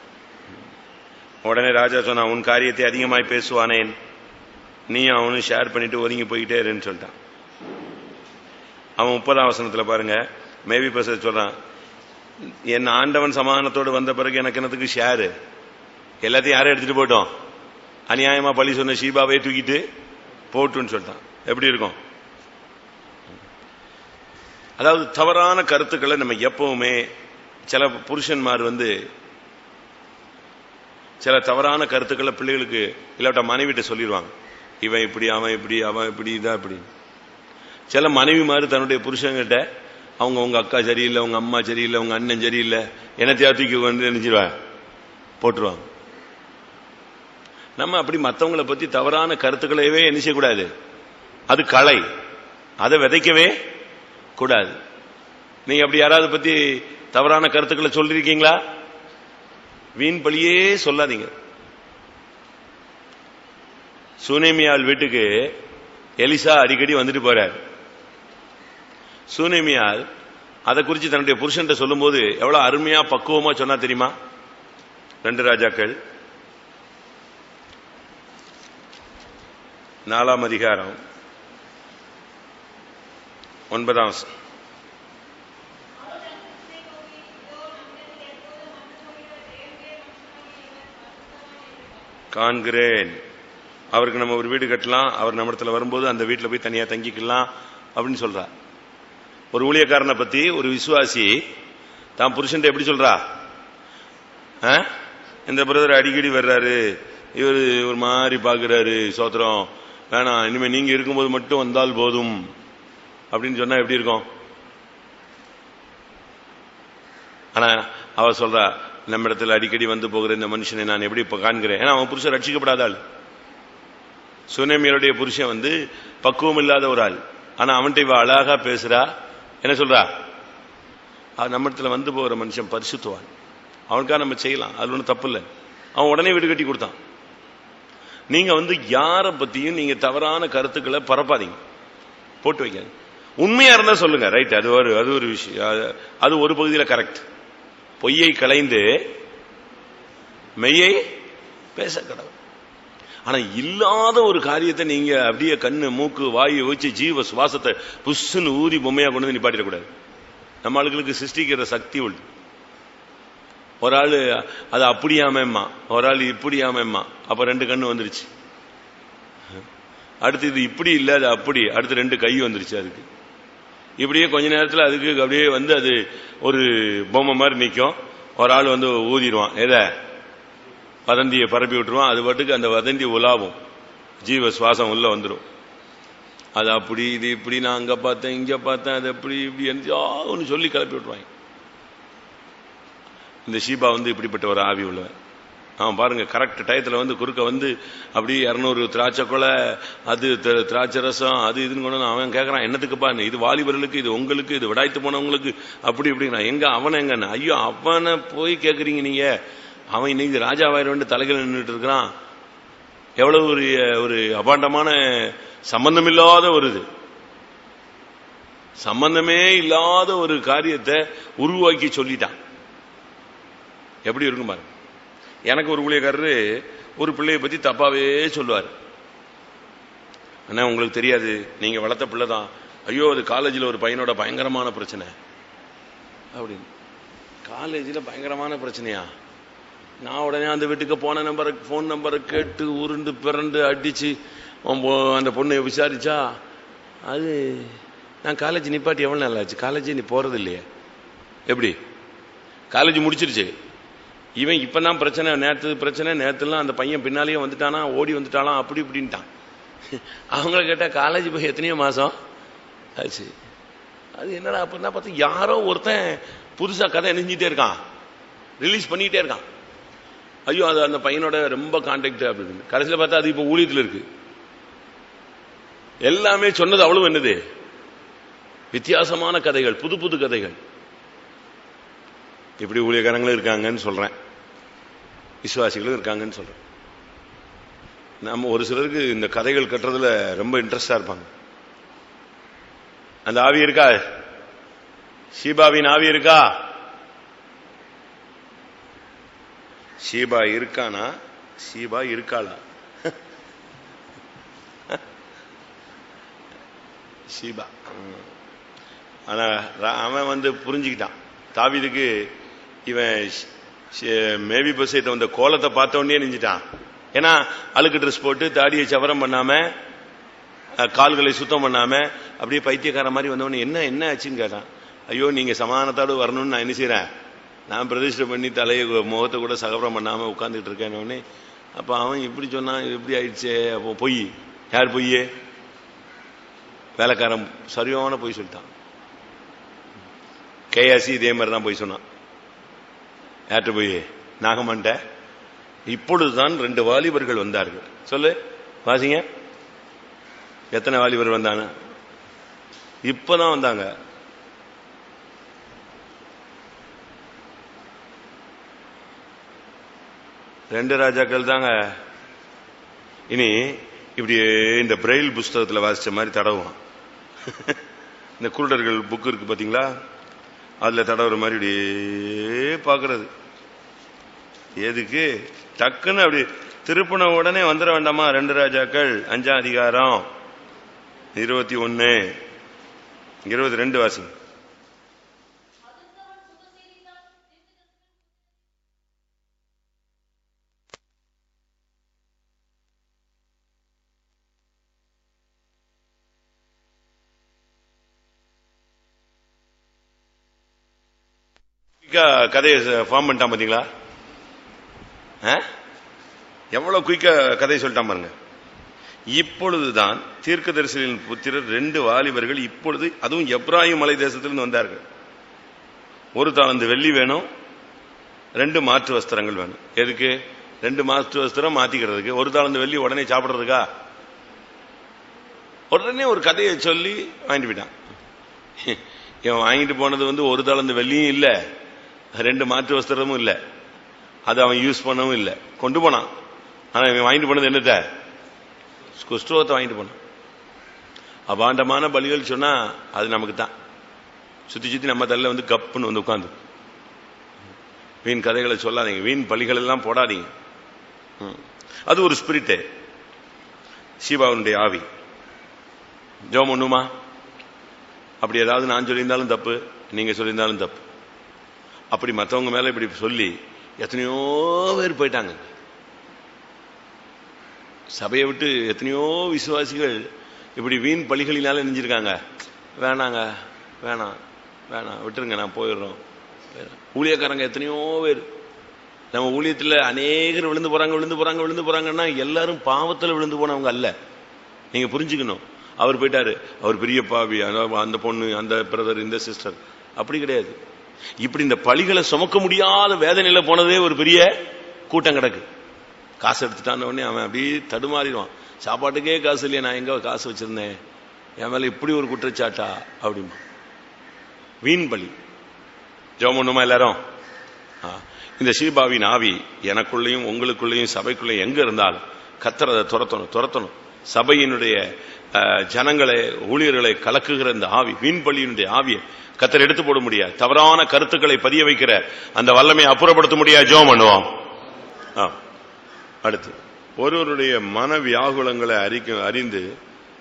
உடனே ராஜா சொன்னான் உன் காரியத்தை அதிகமாய் பேசுவானேன். நீ அவனும் ஷேர் பண்ணிட்டு ஒதுங்கி போயிட்டே இருன்னு சொல்லிட்டான். அவன் முப்பதாம் வசனத்தில் பாருங்க மேபி பேச சொல்றான் என் ஆண்டவன் சமாதானத்தோடு வந்த பிறகு எனக்கு என்னத்துக்கு ஷேரு எல்லாத்தையும் யாரும் எடுத்துட்டு போட்டோம் அநியாயமா பழி சொன்ன ஷீபாவே தூக்கிட்டு போட்டுன்னு சொல்லிட்டான். எப்படி இருக்கும்? அதாவது தவறான கருத்துக்களை நம்ம எப்பவுமே சில புருஷன்மார் வந்து சில தவறான கருத்துக்களை பிள்ளைகளுக்கு இல்லாட்ட மனைவிட்ட சொல்லிடுவாங்க இவன் இப்படி அவன் இப்படி அவன் இப்படி இதான் இப்படி. சில மனைவி மாதிரி தன்னுடைய புருஷங்கிட்ட அவங்க உங்க அக்கா சரியில்லை உங்க அம்மா சரியில்லை உங்க அண்ணன் சரியில்லை. என்னத்தையா தூக்கி வந்து நினைச்சிருவா? போட்டுருவாங்க. நம்ம அப்படி மற்றவங்களை பத்தி தவறான கருத்துக்களையவே என்ன செய்யக்கூடாது? அது கலை. அதை விதைக்கவே கூடாது. நீங்க அப்படி யாராவது பத்தி தவறான கருத்துக்களை சொல்லிருக்கீங்களா? வீண் பழியே சொல்லாதீங்க. சுனேமியால் வீட்டுக்கு எலிசா அடிக்கடி வந்துட்டு போறார். சூனேமியால் அதை குறித்து தன்னுடைய புருஷன்ட்ட சொல்லும்போது எவ்வளவு அருமையா பக்குவமா சொன்னா தெரியுமா? ரெண்டு ராஜாக்கள். நாலாம் அதிகாரம். ஒன்பதாம் காண்கிறேன். அவருக்கு நம்ம ஒரு வீடு கட்டலாம். அவர் நம்ம இடத்துல வரும்போது அந்த வீட்டில் போய் தனியா தங்கிக்கலாம் அப்படின்னு சொல்றா ஒரு ஊழியக்காரனை பத்தி ஒரு விசுவாசி தான் புருஷன் எப்படி சொல்றா? ஆ? இந்த பிரதர் அடிக்கடி வர்றாரு. இவர் ஒரு மாதிரி பாக்குறாரு. சோத்திரம் வேணாம் இனிமே நீங்க இருக்கும்போது மட்டும் வந்தால் போதும். அப்படின்னு சொன்னா எப்படி இருக்கும்? ஆனா அவ சொல்றா நம்ம இடத்துல அடிக்கடி வந்து போகிற இந்த மனுஷனை நான் எப்படி காண்கிறேன்? ஏன்னா அவன் புருஷன் ரட்சிக்கப்படாத ஆள். சுனேமியருடைய புருஷன் வந்து பக்குவம் இல்லாத ஒரு ஆள். ஆனா அவன்கிட்ட இவ அழகா பேசுறா. என்ன சொல்றா? அது நம்ம இடத்துல வந்து போகிற மனுஷன் பரிசுத்துவான். அவனுக்காக நம்ம செய்யலாம். அது ஒன்றும் தப்பு இல்லை. அவன் உடனே வீடு கட்டி கொடுத்தான். நீங்கள் வந்து யாரை பற்றியும் நீங்கள் தவறான கருத்துக்களை பரப்பாதீங்க. போட்டு வைக்காது உண்மையாக இருந்தால் சொல்லுங்கள் ரைட் அது ஒரு அது ஒரு விஷயம். அது- அது ஒரு பகுதியில் கரெக்ட் பொய்யை களைந்து மெய்யை பேச கடவுள். ஆனா இல்லாத ஒரு காரியத்தை நீங்க அப்படியே கண்ணு மூக்கு வாயை வச்சு ஜீவ சுவாசத்தை புஷ்ஷுன்னு ஊதி பொம்மையா கொண்டு வந்து நிப்பாட்டிடக்கூடாது. நம்ம ஆளுகளுக்கு சிருஷ்டிக்கிற சக்தி உண்டு. ஒரு ஆள் அது அப்படியாமம்மா ஒரு ஆள் இப்படியாமம்மா அப்ப ரெண்டு கண்ணு வந்துருச்சு. அடுத்து இது இப்படி இல்லை அது அப்படி அடுத்து ரெண்டு கை வந்துருச்சு அதுக்கு. இப்படியே கொஞ்ச நேரத்தில் அதுக்கு அப்படியே வந்து அது ஒரு பொம்மை மாதிரி நிற்கும் ஒரு ஆள் வந்து ஊதிடுவான். எதை? வதந்தியை பரப்பி விட்டுருவான். அது பாட்டுக்கு அந்த வதந்தி உலாவும். ஜீவ சுவாசம் உள்ளே வந்துடும் அது அப்படி இது இப்படி நான் அங்கே பார்த்தேன் இங்கே பார்த்தேன் அது எப்படி இப்படி ஒன்று சொல்லி கிளப்பி விட்ருவாங்க இந்த ஷீபா வந்து இப்படிப்பட்ட ஒரு ஆவி உள்ளவன். அவன் பாருங்கள் கரெக்ட் டயத்தில் வந்து குறுக்க வந்து அப்படி இரநூறு திராட்சை கொலை அது திராட்சை ரசம் அது இதுன்னு கொண்டு அவன் கேட்குறான் என்னத்துக்குப்பா இது வாலிபர்களுக்கு இது உங்களுக்கு இது விடாய்த்து போனவங்களுக்கு அப்படி இப்படிங்கிறான். எங்கே அவனை எங்க ஐயோ அவனை போய் கேட்குறீங்க நீங்கள் அவன் இன்னைக்கு ராஜாவாயிரம் தலைகள் நின்றுட்டு இருக்கிறான். எவ்வளவு ஒரு ஒரு அபாண்டமான சம்பந்தமில்லாத ஒரு இது. சம்பந்தமே இல்லாத ஒரு காரியத்தை உருவாக்கி சொல்லிட்டான். எப்படி இருக்கும் பாருங்க. எனக்கு ஒரு ஊழியக்காரரு ஒரு பிள்ளையை பத்தி தப்பாவே சொல்லுவார். அண்ணா உங்களுக்கு தெரியாது. நீங்க வளர்த்த பிள்ளை தான். ஐயோ அது காலேஜில் ஒரு பையனோட பயங்கரமான பிரச்சனை. அப்படின்னு. காலேஜில் பயங்கரமான பிரச்சனையா? நான் உடனே அந்த வீட்டுக்கு போன நம்பரை ஃபோன் நம்பரை கேட்டு உருண்டு பிறண்டு அடிச்சு அந்த பொண்ணை விசாரிச்சா அது நான் காலேஜ் நிப்பாட்டி எவ்வளோ நாள் ஆச்சு? காலேஜ் நீ போகிறது இல்லையே. எப்படி? காலேஜ் முடிச்சிருச்சு. இவன் இப்போ தான் பிரச்சனை நேற்று பிரச்சனை நேற்றுலாம் அந்த பையன் பின்னாலேயே வந்துட்டானா ஓடி வந்துட்டாலாம் அப்படி இப்படின்ட்டான். அவங்கள கேட்டால் காலேஜ் போய் எத்தனையோ மாதம் ஆச்சு. அது என்னடா அப்படின்னா பார்த்து யாரோ ஒருத்தன் புதுசாக கதை நெஞ்சிட்டே இருக்கான். ரிலீஸ் பண்ணிக்கிட்டே இருக்கான். ஐயோ அது அந்த பையனோட ரொம்ப கான்டாக்ட் அப்படின்னு. கடைசியில் பார்த்தா அது இப்போ ஊழியத்தில் இருக்கு. எல்லாமே சொன்னது அவ்வளவு என்னது? வித்தியாசமான கதைகள் புது புது கதைகள். இப்படி ஊழியக்காரங்களும் இருக்காங்கன்னு சொல்றேன். விசுவாசிகளும் இருக்காங்கன்னு சொல்றேன். நம்ம ஒரு சிலருக்கு இந்த கதைகள் கட்டுறதுல ரொம்ப இன்ட்ரெஸ்டா இருப்பாங்க. அந்த ஆவி இருக்கா? ஷீபாவின் ஆவி இருக்கா? ஷீபா இருக்கானா? ஷீபா இருக்காளா ஷீபா. ம். அவன் வந்து புரிஞ்சுக்கிட்டான். தாவிதுக்கு இவன் மேபி பசைத்த வந்த கோலத்தை பார்த்தோன்னே உடனே நெஞ்சிட்டான் ஏன்னா அழுக்கு ட்ரெஸ் போட்டு தாடியை சவரம் பண்ணாமல் கால்களை சுத்தம் பண்ணாமல் அப்படியே பைத்தியக்கார மாதிரி வந்தவொடனே என்ன என்ன ஆச்சுன்னு கேட்டான்? ஐயோ நீங்கள் சமாதானத்தோடு வரணும்னு நான் என்ன செய்கிறேன் நான் பிரதிஷ்டை பண்ணி தலையை முகத்தை கூட சகபரம் பண்ணாம உட்காந்துட்டு இருக்கேன் உடனே அப்போ அவன் இப்படி சொன்னான் எப்படி ஆயிடுச்சு ஆயிடுச்சே அப்போ பொய். யார் பொய்யே? வேலைக்காரன் சரியான பொய் சொல்லிட்டான். கேஆசி இதே மாதிரி தான் பொய் சொன்னான். யார்கிட்ட போய் நாகமண்ட இப்பொழுதுதான் ரெண்டு வாலிபர்கள் வந்தார்கள். சொல்லு வாசிங்க. எத்தனை வாலிபர் வந்தாங்க? இப்பதான் வந்தாங்க. ரெண்டு ராஜாக்கள் தாங்க. இனி இப்படியே இந்த பிரெயில் புஸ்தகத்தில் வாசித்த மாதிரி தடவுவான் இந்த குருடர்கள் புக்கு இருக்கு பார்த்தீங்களா அதில் தடவுற மாதிரி இப்படியே பார்க்கறது எதுக்கு? டக்குன்னு அப்படி திருப்பின உடனே வந்துட வேண்டாமா? ரெண்டு ராஜாக்கள் அஞ்சாம் அதிகாரம் இருபத்தி ஒன்று இருபத்தி ரெண்டு வாசிங்க. குயிக்கா கதையை ஃபார்ம் பண்ணிட்டான் பாத்தீங்களா? ஆ? எவ்வளவு குயிக்கா கதையை சொல்லிட்டான் பாருங்க. இப்பொழுதுதான் தீர்க்கதரிசிகளின் புத்திரர் ரெண்டு வாலிபர்கள் இப்பொழுது அதுவும் எப்ராஹிம் மலை தேசத்திலிருந்து வந்தார்கள். ஒரு தாளந்து வெள்ளி வேணும் ரெண்டு மாற்று வஸ்திரங்கள் வேணும். எதுக்கு? ரெண்டு மாற்று வஸ்திரம் மாத்திக்கிறதுக்கு. ஒரு தாளந்து வெள்ளி உடனே சாப்பிடுறதுக்கா? உடனே ஒரு கதையை சொல்லி வாங்கிட்டு போயிட்டான். இவன் வாங்கிட்டு போனது வந்து ஒரு தாளந்து வெள்ளியும் இல்லை. ரெண்டு மாற்று வஸ்திரமும் இல்லை. அது அவன் யூஸ் பண்ணவும் இல்லை. கொண்டு போனான். ஆனால் இவன் வாங்கிட்டு போனது என்னத்த? குஷ்டரோகத்தை வாங்கிட்டு போனான். அபாண்டமான பலிகள் சொன்னால் அது நமக்கு தான் சுற்றி சுற்றி நம்ம தள்ள வந்து கப்புன்னு வந்து உட்காந்து வீண் கதைகளை சொல்லாதீங்க. வீண் பலிகள் எல்லாம் போடாதீங்க. ம். அது ஒரு ஸ்பிரிட்டு சிவாவுடைய ஆவி. ஜோம் ஒண்ணுமா? அப்படி ஏதாவது நான் சொல்லியிருந்தாலும் தப்பு நீங்க சொல்லியிருந்தாலும் தப்பு. அப்படி மற்றவங்க மேல இப்படி சொல்லி எத்தனையோ பேர் போயிட்டாங்க. சபையை விட்டு எத்தனையோ விசுவாசிகள் இப்படி வீண் பழிகளினால நெஞ்சிருக்காங்க. வேணாங்க வேணாம் வேணாம் விட்டுருங்க நான் போயிடுறோம். ஊழியக்காரங்க எத்தனையோ பேர். நம்ம ஊழியத்துல அநேகர் விழுந்து போறாங்க விழுந்து போறாங்க விழுந்து போறாங்கன்னா எல்லாரும் பாவத்தில் விழுந்து போனவங்க அல்ல. நீங்க புரிஞ்சுக்கணும். அவர் போயிட்டாரு. அவர் பெரிய பாவி அதாவது அந்த பொண்ணு அந்த பிரதர் இந்த சிஸ்டர் அப்படி கிடையாது. இப்படி இந்த பழிகளை சுமக்க முடியாத வேதனையில போனதே ஒரு பெரிய கூட்டம் கிடக்கு. காசு எடுத்துட்டான உடனே அவன் அப்படியே தடுமாறிடுவான். சாப்பாட்டுக்கே காசு இல்லையே நான் எங்க காசு வச்சிருந்தேன். என் மேல இப்படி ஒரு குற்றச்சாட்டா? அப்படிமா வீண் பலி ஜோம் ஒண்ணுமா எல்லாரும்? இந்த ஸ்ரீபாவின் ஆவி எனக்குள்ளேயும் உங்களுக்குள்ளேயும் சபைக்குள்ளேயும் எங்க இருந்தாலும் கத்துறதை துரத்தணும் துரத்தணும். சபையினுடைய ஜனங்களை ஊழியர்களை கலக்குகிற இந்த ஆவி வீண்பள்ளியினுடைய ஆவியை கத்தர் எடுத்து போட முடியாது. தவறான கருத்துக்களை பதிய வைக்கிற அந்த வல்லமையை அப்புறப்படுத்த முடியாது ஜோம் பண்ணுவோம். அடுத்து ஒருவருடைய மன வியாகுலங்களை அறிக்க அறிந்து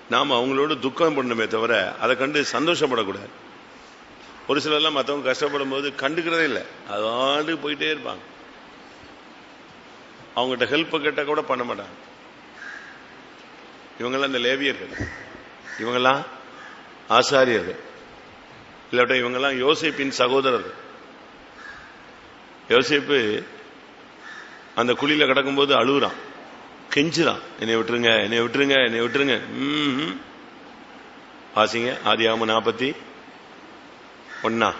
நாம் அவங்களோட துக்கம் பண்ணணுமே தவிர அதை கண்டு சந்தோஷப்படக்கூடாது. ஒரு சிலர்லாம் மற்றவங்க கஷ்டப்படும் போது கண்டுக்கிறதே இல்லை. அதாண்டு போயிட்டே இருப்பாங்க. அவங்ககிட்ட ஹெல்ப் கேட்டால் கூட பண்ண மாட்டாங்க. இவங்கெல்லாம் இந்த லேவியர்கள். இவங்கெல்லாம் ஆசாரியர்கள். இல்லாட்ட இவங்கெல்லாம் யோசிப்பின் சகோதரர்கள். யோசிப்பு அந்த குழியில கிடக்கும்போது அழுகுறான். கெஞ்சுறான். என்னை விட்டுருங்க என்னை விட்டுருங்க என்னை விட்டுருங்க. ம்ஹும். வாசிங்க. ஆதியாகமம் நாற்பத்தி ஒன்னா.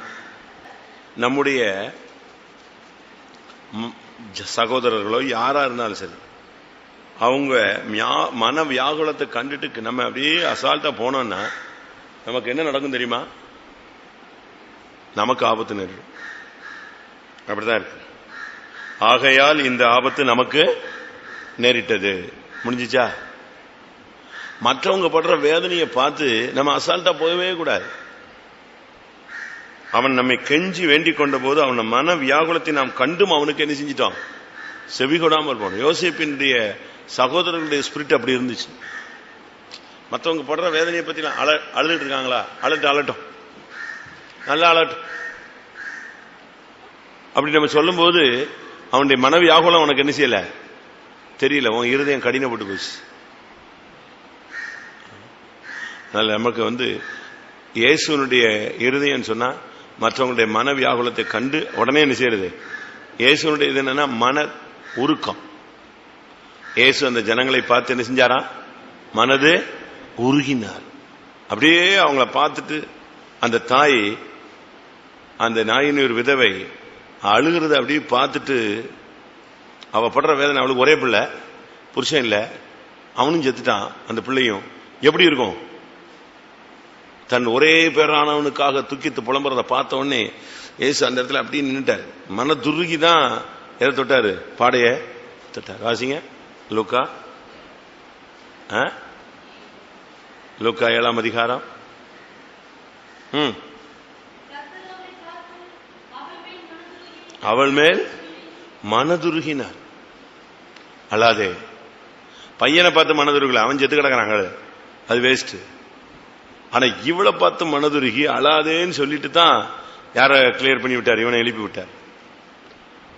நம்முடைய சகோதரர்களோ யாரா இருந்தாலும் சரி அவங்க மியா- மன வியாகுலத்தை கண்டுட்டு நம்ம அப்படியே அசால்ட்டா போனோம்னா நமக்கு என்ன நடக்கும் தெரியுமா? நமக்கு ஆபத்து நேரிடும் அப்படிதான் இருக்கு. ஆகையால் இந்த ஆபத்து நமக்கு நேரிட்டது. முடிஞ்சுச்சா? மற்றவங்க படுற வேதனையை பார்த்து நம்ம அசால்ட்டா போகவே கூடாது. அவன் நம்மை கெஞ்சி வேண்டிக் கொண்ட போது அவன் மன வியாகுலத்தை நாம் கண்டும் அவனுக்கு என்ன செஞ்சிட்டோம் செவி கொடாமல் இருப்போம் யோசிப்பினுடைய சகோதரர்களுடைய ஸ்பிரிட் அப்படி இருந்துச்சு. மற்றவங்க படுற வேதனையை பத்தி அழ அழுதுட்டு இருக்காங்களா? அழட்டு அழட்டும். நல்லா அழட்டும். அப்படி நம்ம சொல்லும்போது அவனுடைய மன வியாகுலம் உனக்கு என்ன செய்யல? தெரியல உன் இருதயம் கடினப்பட்டு போச்சு. அதனால நமக்கு வந்து இயேசுனுடைய இருதயம் சொன்னா மற்றவங்களுடைய மன வியாகுலத்தை கண்டு உடனே என்ன செய்யறது? இயேசுனுடைய இது என்னன்னா மன உருக்கம். இயேசு அந்த ஜனங்களை பார்த்து என்ன செஞ்சாரா மனது உருகினார். அப்படியே அவங்கள பார்த்துட்டு அந்த தாய் அந்த நாயின் ஒரு விதவை அழுகிறத அப்படியே பார்த்துட்டு அவள் படுற வேதனை அவளுக்கு ஒரே பிள்ளை புருஷன் இல்லை அவனும் செத்துட்டான் அந்த பிள்ளையும். எப்படி இருக்கும்? தன் ஒரே பேரானவனுக்காக துக்கித்து புலம்புறத பார்த்த உடனே ஏசு அந்த இடத்துல அப்படியே நின்றுட்டார் மன துருகி தான் எதை தொட்டாரு? பாடைய தொட்டார். வாசிங்க. லூக்கா? ஆ? லூக்கா ஏழாம் அதிகாரம். ம். அவள் மேல் மனதுருகினார். அல்லாதே பையனை பார்த்து மனதுருகல. அவன் செத்து கிடக்குறாங்க அது வேஸ்ட் ஆனா இவளை பார்த்து மனதுருகி அழாதேன்னு சொல்லிட்டு தான் யார கிளியர் பண்ணி விட்டார்? இவனை எழுப்பி விட்டார்.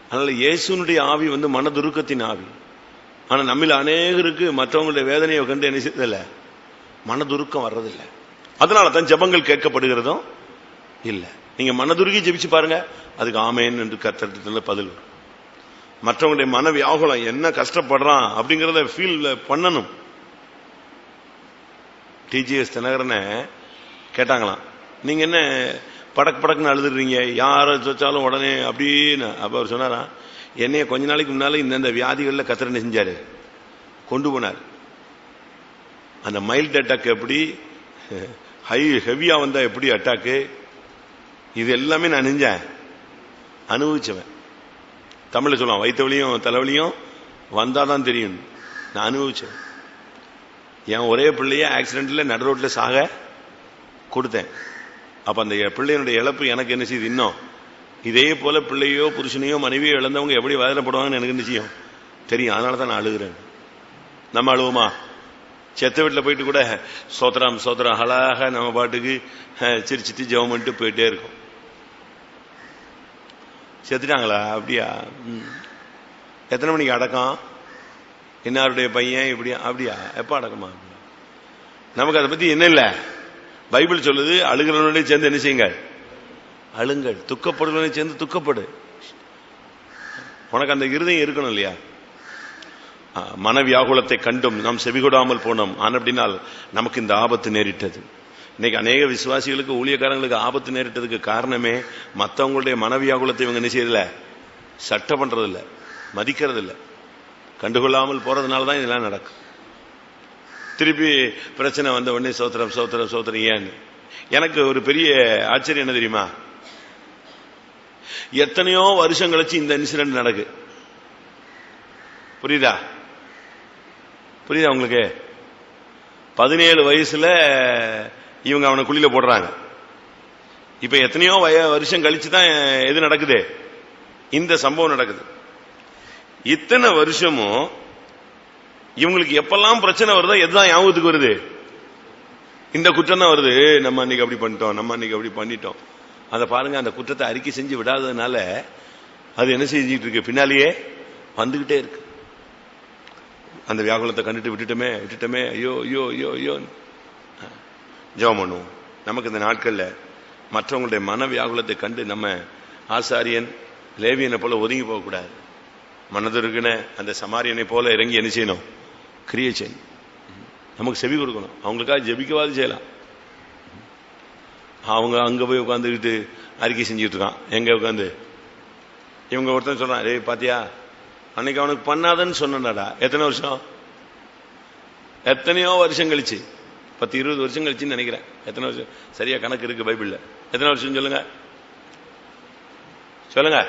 அதனால இயேசுனுடைய ஆவி வந்து மனதுருக்கத்தின் ஆவி. ஆனால் நம்மில் அநேகருக்கு மற்றவங்களுடைய வேதனையை கண்டு என்ன செய்யறதில்ல. மனதுருக்கம் வர்றதில்லை. அதனால தான் ஜெபங்கள் கேட்கப்படுகிறதும் இல்லை. நீங்க மனதுருகி ஜெபிச்சு பாருங்க. அதுக்கு ஆமேன் என்று கத்தத்துல பதில் வரும். மற்றவங்களுடைய மன வியாகுலம் என்ன கஷ்டப்படுறான் அப்படிங்கிறத ஃபீல் பண்ணணும். டிஜிஎஸ் தினகரனை கேட்டாங்களாம். நீங்க என்ன படக் படக்குன்னு அழுதுறீங்க? யாரை வச்சாலும் உடனே அப்படின்னு அப்ப அவர் சொன்னாராம். என்னைய கொஞ்ச நாளைக்கு முன்னால இந்தந்த வியாதிகளில் கத்திர செஞ்சார் செஞ்சாரு? கொண்டு போனார். அந்த மைல்ட் அட்டாக் எப்படி? ஹை ஹெவியா வந்தா எப்படி அட்டாக்கு இது எல்லாமே நான் நெஞ்சேன் அனுபவிச்சவன். தமிழ்ல சொல்லுவான் வயிற்று வலியும் தலைவலியும் வந்தாதான் தெரியும். நான் அனுபவிச்சேன். என் ஒரே பிள்ளைய ஆக்சிடென்ட்ல நடு ரோட்ல சாக கொடுத்தேன். அப்ப அந்த பிள்ளையனுடைய இழப்பு எனக்கு என்ன செய்யுது இன்னும். இதே போல பிள்ளையோ புருஷனையோ மனைவியோ இழந்தவங்க எப்படி வேதனைப்படுவாங்கன்னு எனக்கு நிச்சயம் தெரியும். அதனால தான் நான் அழுகிறேன். நம்ம அழுவோமா? செத்த வீட்டில் போயிட்டு கூட சோத்ராம் சோத்ரம் அழகா நம்ம பாட்டுக்கு சிரிச்சிட்டு ஜெபம் பண்ணிட்டு போயிட்டே இருக்கோம். செத்துட்டாங்களா? அப்படியா? எத்தனை மணிக்கு அடக்கம்? இன்னாருடைய பையன் இப்படியா அப்படியா? எப்போ அடக்கமா? நமக்கு அதை பற்றி என்ன இல்லை? பைபிள் சொல்லுது அழுகிறவனுடைய சேர்ந்து என்ன செய்யுங்க அழுங்கள். துக்கப்படுகளை சேர்ந்து துக்கப்படு. உனக்கு அந்த இருதயம் இருக்கணும் இல்லையா? ஆ, மனவியாகுலத்தை கண்டும் நாம் செவிகொடாமல் போனோம். அப்படினால் நமக்கு இந்த ஆபத்து நேரிட்டது. இன்னைக்கு அநேக விசுவாசிகளுக்கு ஊழியக்காரங்களுக்கு ஆபத்து நேரிட்டதுக்கு காரணமே மற்றவங்களுடைய மனவியாகுலத்தை இவங்க என்ன செய்யறதில்ல? சட்டை பண்றதில்ல. மதிக்கிறதில்ல. கண்டுகொள்ளாமல் போறதுனால தான் இதெல்லாம் நடக்கும். திருப்பி பிரச்சனை வந்த உடனே சோத்திரம் சோத்திரம் சோத்திரம் ஏன்னு எனக்கு ஒரு பெரிய ஆச்சரியம் என்ன தெரியுமா? எத்தனையோ வருஷம் கழிச்சு இந்த இன்சிடென்ட் நடக்கு. புரியுதா? புரியுதா உங்களுக்கு? பதினேழு வயசுல இவங்க அவனை குழியில போடுறாங்க. இப்ப எத்தனையோ வய வருஷம் கழிச்சு தான் எது நடக்குது? இந்த சம்பவம் நடக்குது. இத்தனை வருஷமும் இவங்களுக்கு எப்பெல்லாம் பிரச்சனை வருதோ எதுதான் ஞாபகத்துக்கு வருது? இந்த குற்றம் தான் வருது. நம்ம அன்னைக்கு அப்படி பண்ணிட்டோம் நம்ம அன்னைக்கு அப்படி பண்ணிட்டோம். அந்த பாருங்க அந்த குற்றத்தை அறிக்கை செஞ்சு விடாததுனால அது என்ன செஞ்சுட்டு இருக்கு? பின்னாலேயே வந்துகிட்டே இருக்கு. அந்த வியாகுலத்தை கண்டுட்டு விட்டுட்டோமே விட்டுட்டோமே ஐயோ ஐயோ ஐயோ ஐயோ. ஜெபம் பண்ணுவோம். நமக்கு இந்த நாட்கள்ல மற்றவங்களுடைய மன வியாகுலத்தை கண்டு நம்ம ஆசாரியன் லேவியனை போல ஒதுங்கி போகக்கூடாது. மனதிற்குன அந்த சமாரியனை போல இறங்கி என்ன செய்யணும்? கிரியை செய்யணும். நமக்கு செவி கொடுக்கணும். அவங்களுக்காக ஜெபிக்கவாது செய்யலாம். அவங்க அங்க போய் உட்காந்துக்கிட்டு அறிக்கை செஞ்சுட்டு இருக்கான் எங்க உட்காந்து இவங்க ஒருத்தன் சொன்னான் ரே பாத்தியா? அன்னைக்கு அவனுக்கு பண்ணாதன்னு சொன்னடா எத்தனை வருஷம்? எத்தனையோ வருஷம் கழிச்சு. பத்து இருபது வருஷம் கழிச்சுன்னு நினைக்கிறேன். எத்தனை வருஷம்? சரியா கணக்கு இருக்கு பைபிள்ல. எத்தனை வருஷம் சொல்லுங்க? சொல்லுங்க.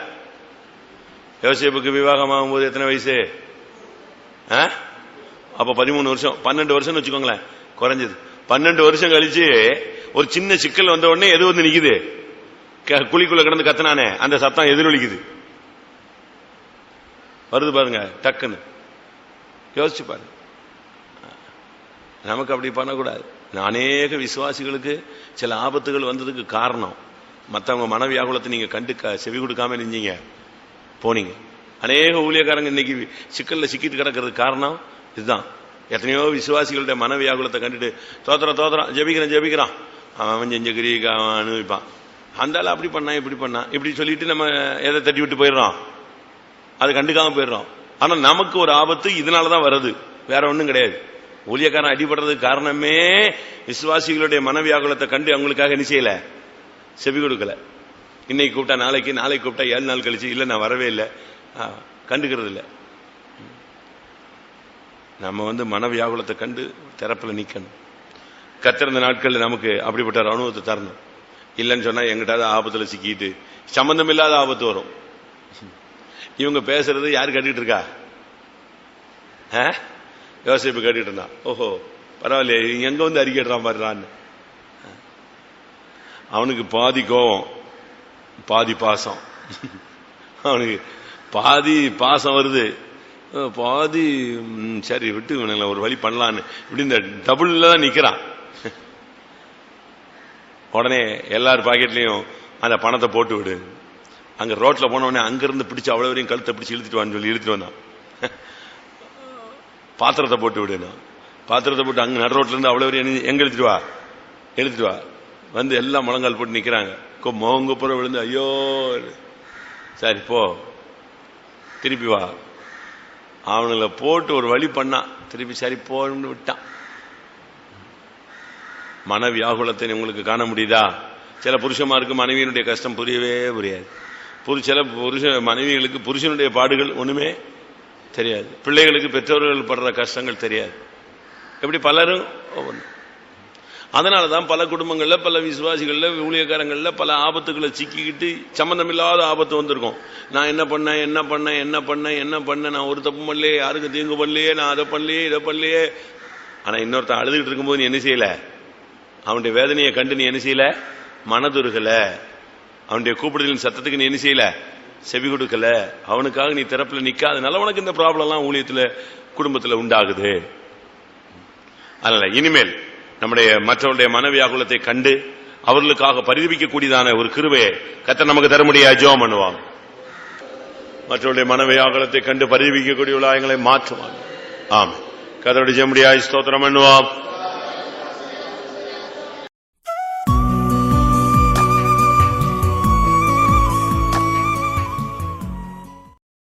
யோசிப்புக்கு விவாகம் ஆகும்போது எத்தனை வயசு? ஆ? அப்ப பதிமூணு வருஷம். பன்னெண்டு வருஷம் வச்சுக்கோங்களேன். குறைஞ்சது. பன்னெண்டு வருஷம் கழிச்சு ஒரு சின்ன சிக்கல் வந்த உடனே எது வந்து நிக்குது? குழிக்குள்ள கிடந்து கத்தனானே அந்த சத்தம் எதிரொலிக்குது வருது பாருங்க டக்குன்னு. யோசிச்சு பாருங்க நமக்கு அப்படி பண்ணக்கூடாது. அநேக விசுவாசிகளுக்கு சில ஆபத்துகள் வந்ததுக்கு காரணம் மற்றவங்க மனவியாகுலத்தை நீங்க கண்டு க- செவி கொடுக்காம நிஞ்சீங்க போனீங்க. அநேக ஊழியக்காரங்க இன்னைக்கு சிக்கல்ல சிக்கிட்டு கிடக்கிறதுக்கு காரணம் இதுதான். எத்தனையோ விசுவாசிகளுடைய மனவியாகுலத்தை கண்டுட்டு தோத்திரம் தோத்திரம் ஜெபிக்கிறான் ஜெபிக்கிறான் அவன் அவன் செஞ்ச கிரிக்கு அவன் அனுபவிப்பான். அந்த ஆள் அப்படி பண்ணான் இப்படி பண்ணான் இப்படி சொல்லிட்டு நம்ம எதை தட்டி விட்டு போயிடுறோம்? அது கண்டுக்காம போயிடுறோம். ஆனால் நமக்கு ஒரு ஆபத்து இதனால தான் வருது. வேற ஒன்றும் கிடையாது. ஊழியக்காரன் அடிபடுறதுக்கு காரணமே விசுவாசிகளுடைய மனவியாகுலத்தை கண்டு அவங்களுக்காக என்ன செய்யலை? செவி கொடுக்கல. இன்னைக்கு கூப்பிட்டா நாளைக்கு நாளைக்கு கூப்பிட்டா ஏழு நாள் கழிச்சு இல்லை நான் வரவே இல்லை. ஆ, கண்டுக்கிறது இல்லை நம்ம வந்து மனவியாகுலத்தை கண்டு திறப்பில் நிற்கணும் கத்திருந்த நாட்களில் நமக்கு அப்படிப்பட்ட ஒரு அனுபவத்தை தரணும். இல்லைன்னு சொன்னால் எங்கிட்டாவது ஆபத்தில் சிக்கிட்டு சம்மந்தம் இல்லாத ஆபத்து வரும். இவங்க பேசுறது யார் கேட்டுட்டு இருக்கா? ஆ? யோசிப்பு கேட்டுட்டு இருந்தான் ஓஹோ பரவாயில்லையே எங்கே வந்து அறிக்கைடுறான் பாருறான்னு அவனுக்கு பாதி கோபம் பாதி பாசம். அவனுக்கு பாதி பாசம் வருது. பாதி சரி விட்டு இவனுங்களை ஒரு வழி பண்ணலான்னு. இப்படி இந்த டபுள்ல தான் நிக்கிறான். உடனே எல்லார் பாக்கெட்லயும் அந்த பணத்தை போட்டு விடு. அங்க ரோட்ல போன உடனே அங்கிருந்து பிடிச்சு அவ்வளவு வரையும் கழுத்தை பிடிச்சு இழுத்துட்டு வான்னு சொல்லி இழுத்துட்டு வந்தான். பாத்திரத்தை போட்டு விடுனா பாத்திரத்தை போட்டு அங்க நட ரோட்ல இருந்து அவ்வளவு வரையும் எங்க இழுத்துட்டு வா? இழுத்துட்டு வா. வந்து எல்லாம் முழங்கால் போட்டு நிக்கிறாங்க. மோங்க புற விழுந்து ஐயோ. சரி போ. திருப்பி வா. அவனுங்களை போட்டு ஒரு வழி பண்ணான் திருப்பி சரி போன்னு விட்டான். மன வியாகுலத்தை உங்களுக்கு காண முடியுதா? சில புருஷமாருக்கு மனைவியினுடைய கஷ்டம் புரியவே புரியாது. புரு- சில புருஷ மனைவிகளுக்கு புருஷனுடைய பாடுகள் ஒன்றுமே தெரியாது. பிள்ளைகளுக்கு பெற்றோர்கள் படுற கஷ்டங்கள் தெரியாது. எப்படி பலரும் ஒவ்வொன்று அதனால தான் பல குடும்பங்களில் பல விசுவாசிகளில் ஊழியக்காரங்களில் பல ஆபத்துக்களை சிக்கிக்கிட்டு சம்மந்தமில்லாத ஆபத்து வந்திருக்கும். நான் என்ன பண்ணேன் என்ன பண்ணேன் என்ன பண்ணேன் என்ன பண்ணேன்? நான் ஒரு தப்பு பண்ணலையே யாருக்கு தீங்கு பண்ணலையே நான் அதை பண்ணலையே இதை பண்ணலையே. ஆனால் இன்னொருத்தன் அழுதுகிட்டு இருக்கும்போது நீ என்ன செய்யலை? அவனுடைய வேதனையை கண்டு நீ என்ன செய்யலை? மனதுருகலை. அவனுடைய கூப்பிடுதலின் சத்தத்துக்கு நீ என்ன செய்யலை? செவி கொடுக்கல. அவனுக்காக நீ திறப்பில் நிற்காதனால உனக்கு இந்த ப்ராப்ளம்லாம் ஊழியத்தில் குடும்பத்தில் உண்டாகுது. அதனால இனிமேல் நம்முடைய மற்றவருடைய மனவியாகுலத்தை கண்டு அவர்களுக்காக பரிதவிக்கக்கூடியதான ஒரு கிருவையை கத்த நமக்கு தர முடியாது ஜோம் பண்ணுவாங்க மற்றவருடைய மனவியாகுலத்தை கண்டு பரிதபிக்கக்கூடியவர்களாக எங்களை மாற்றுவான் ஆம் கதருடைய ஜெமுடியாய் ஸ்தோத்திரம் பண்ணுவான்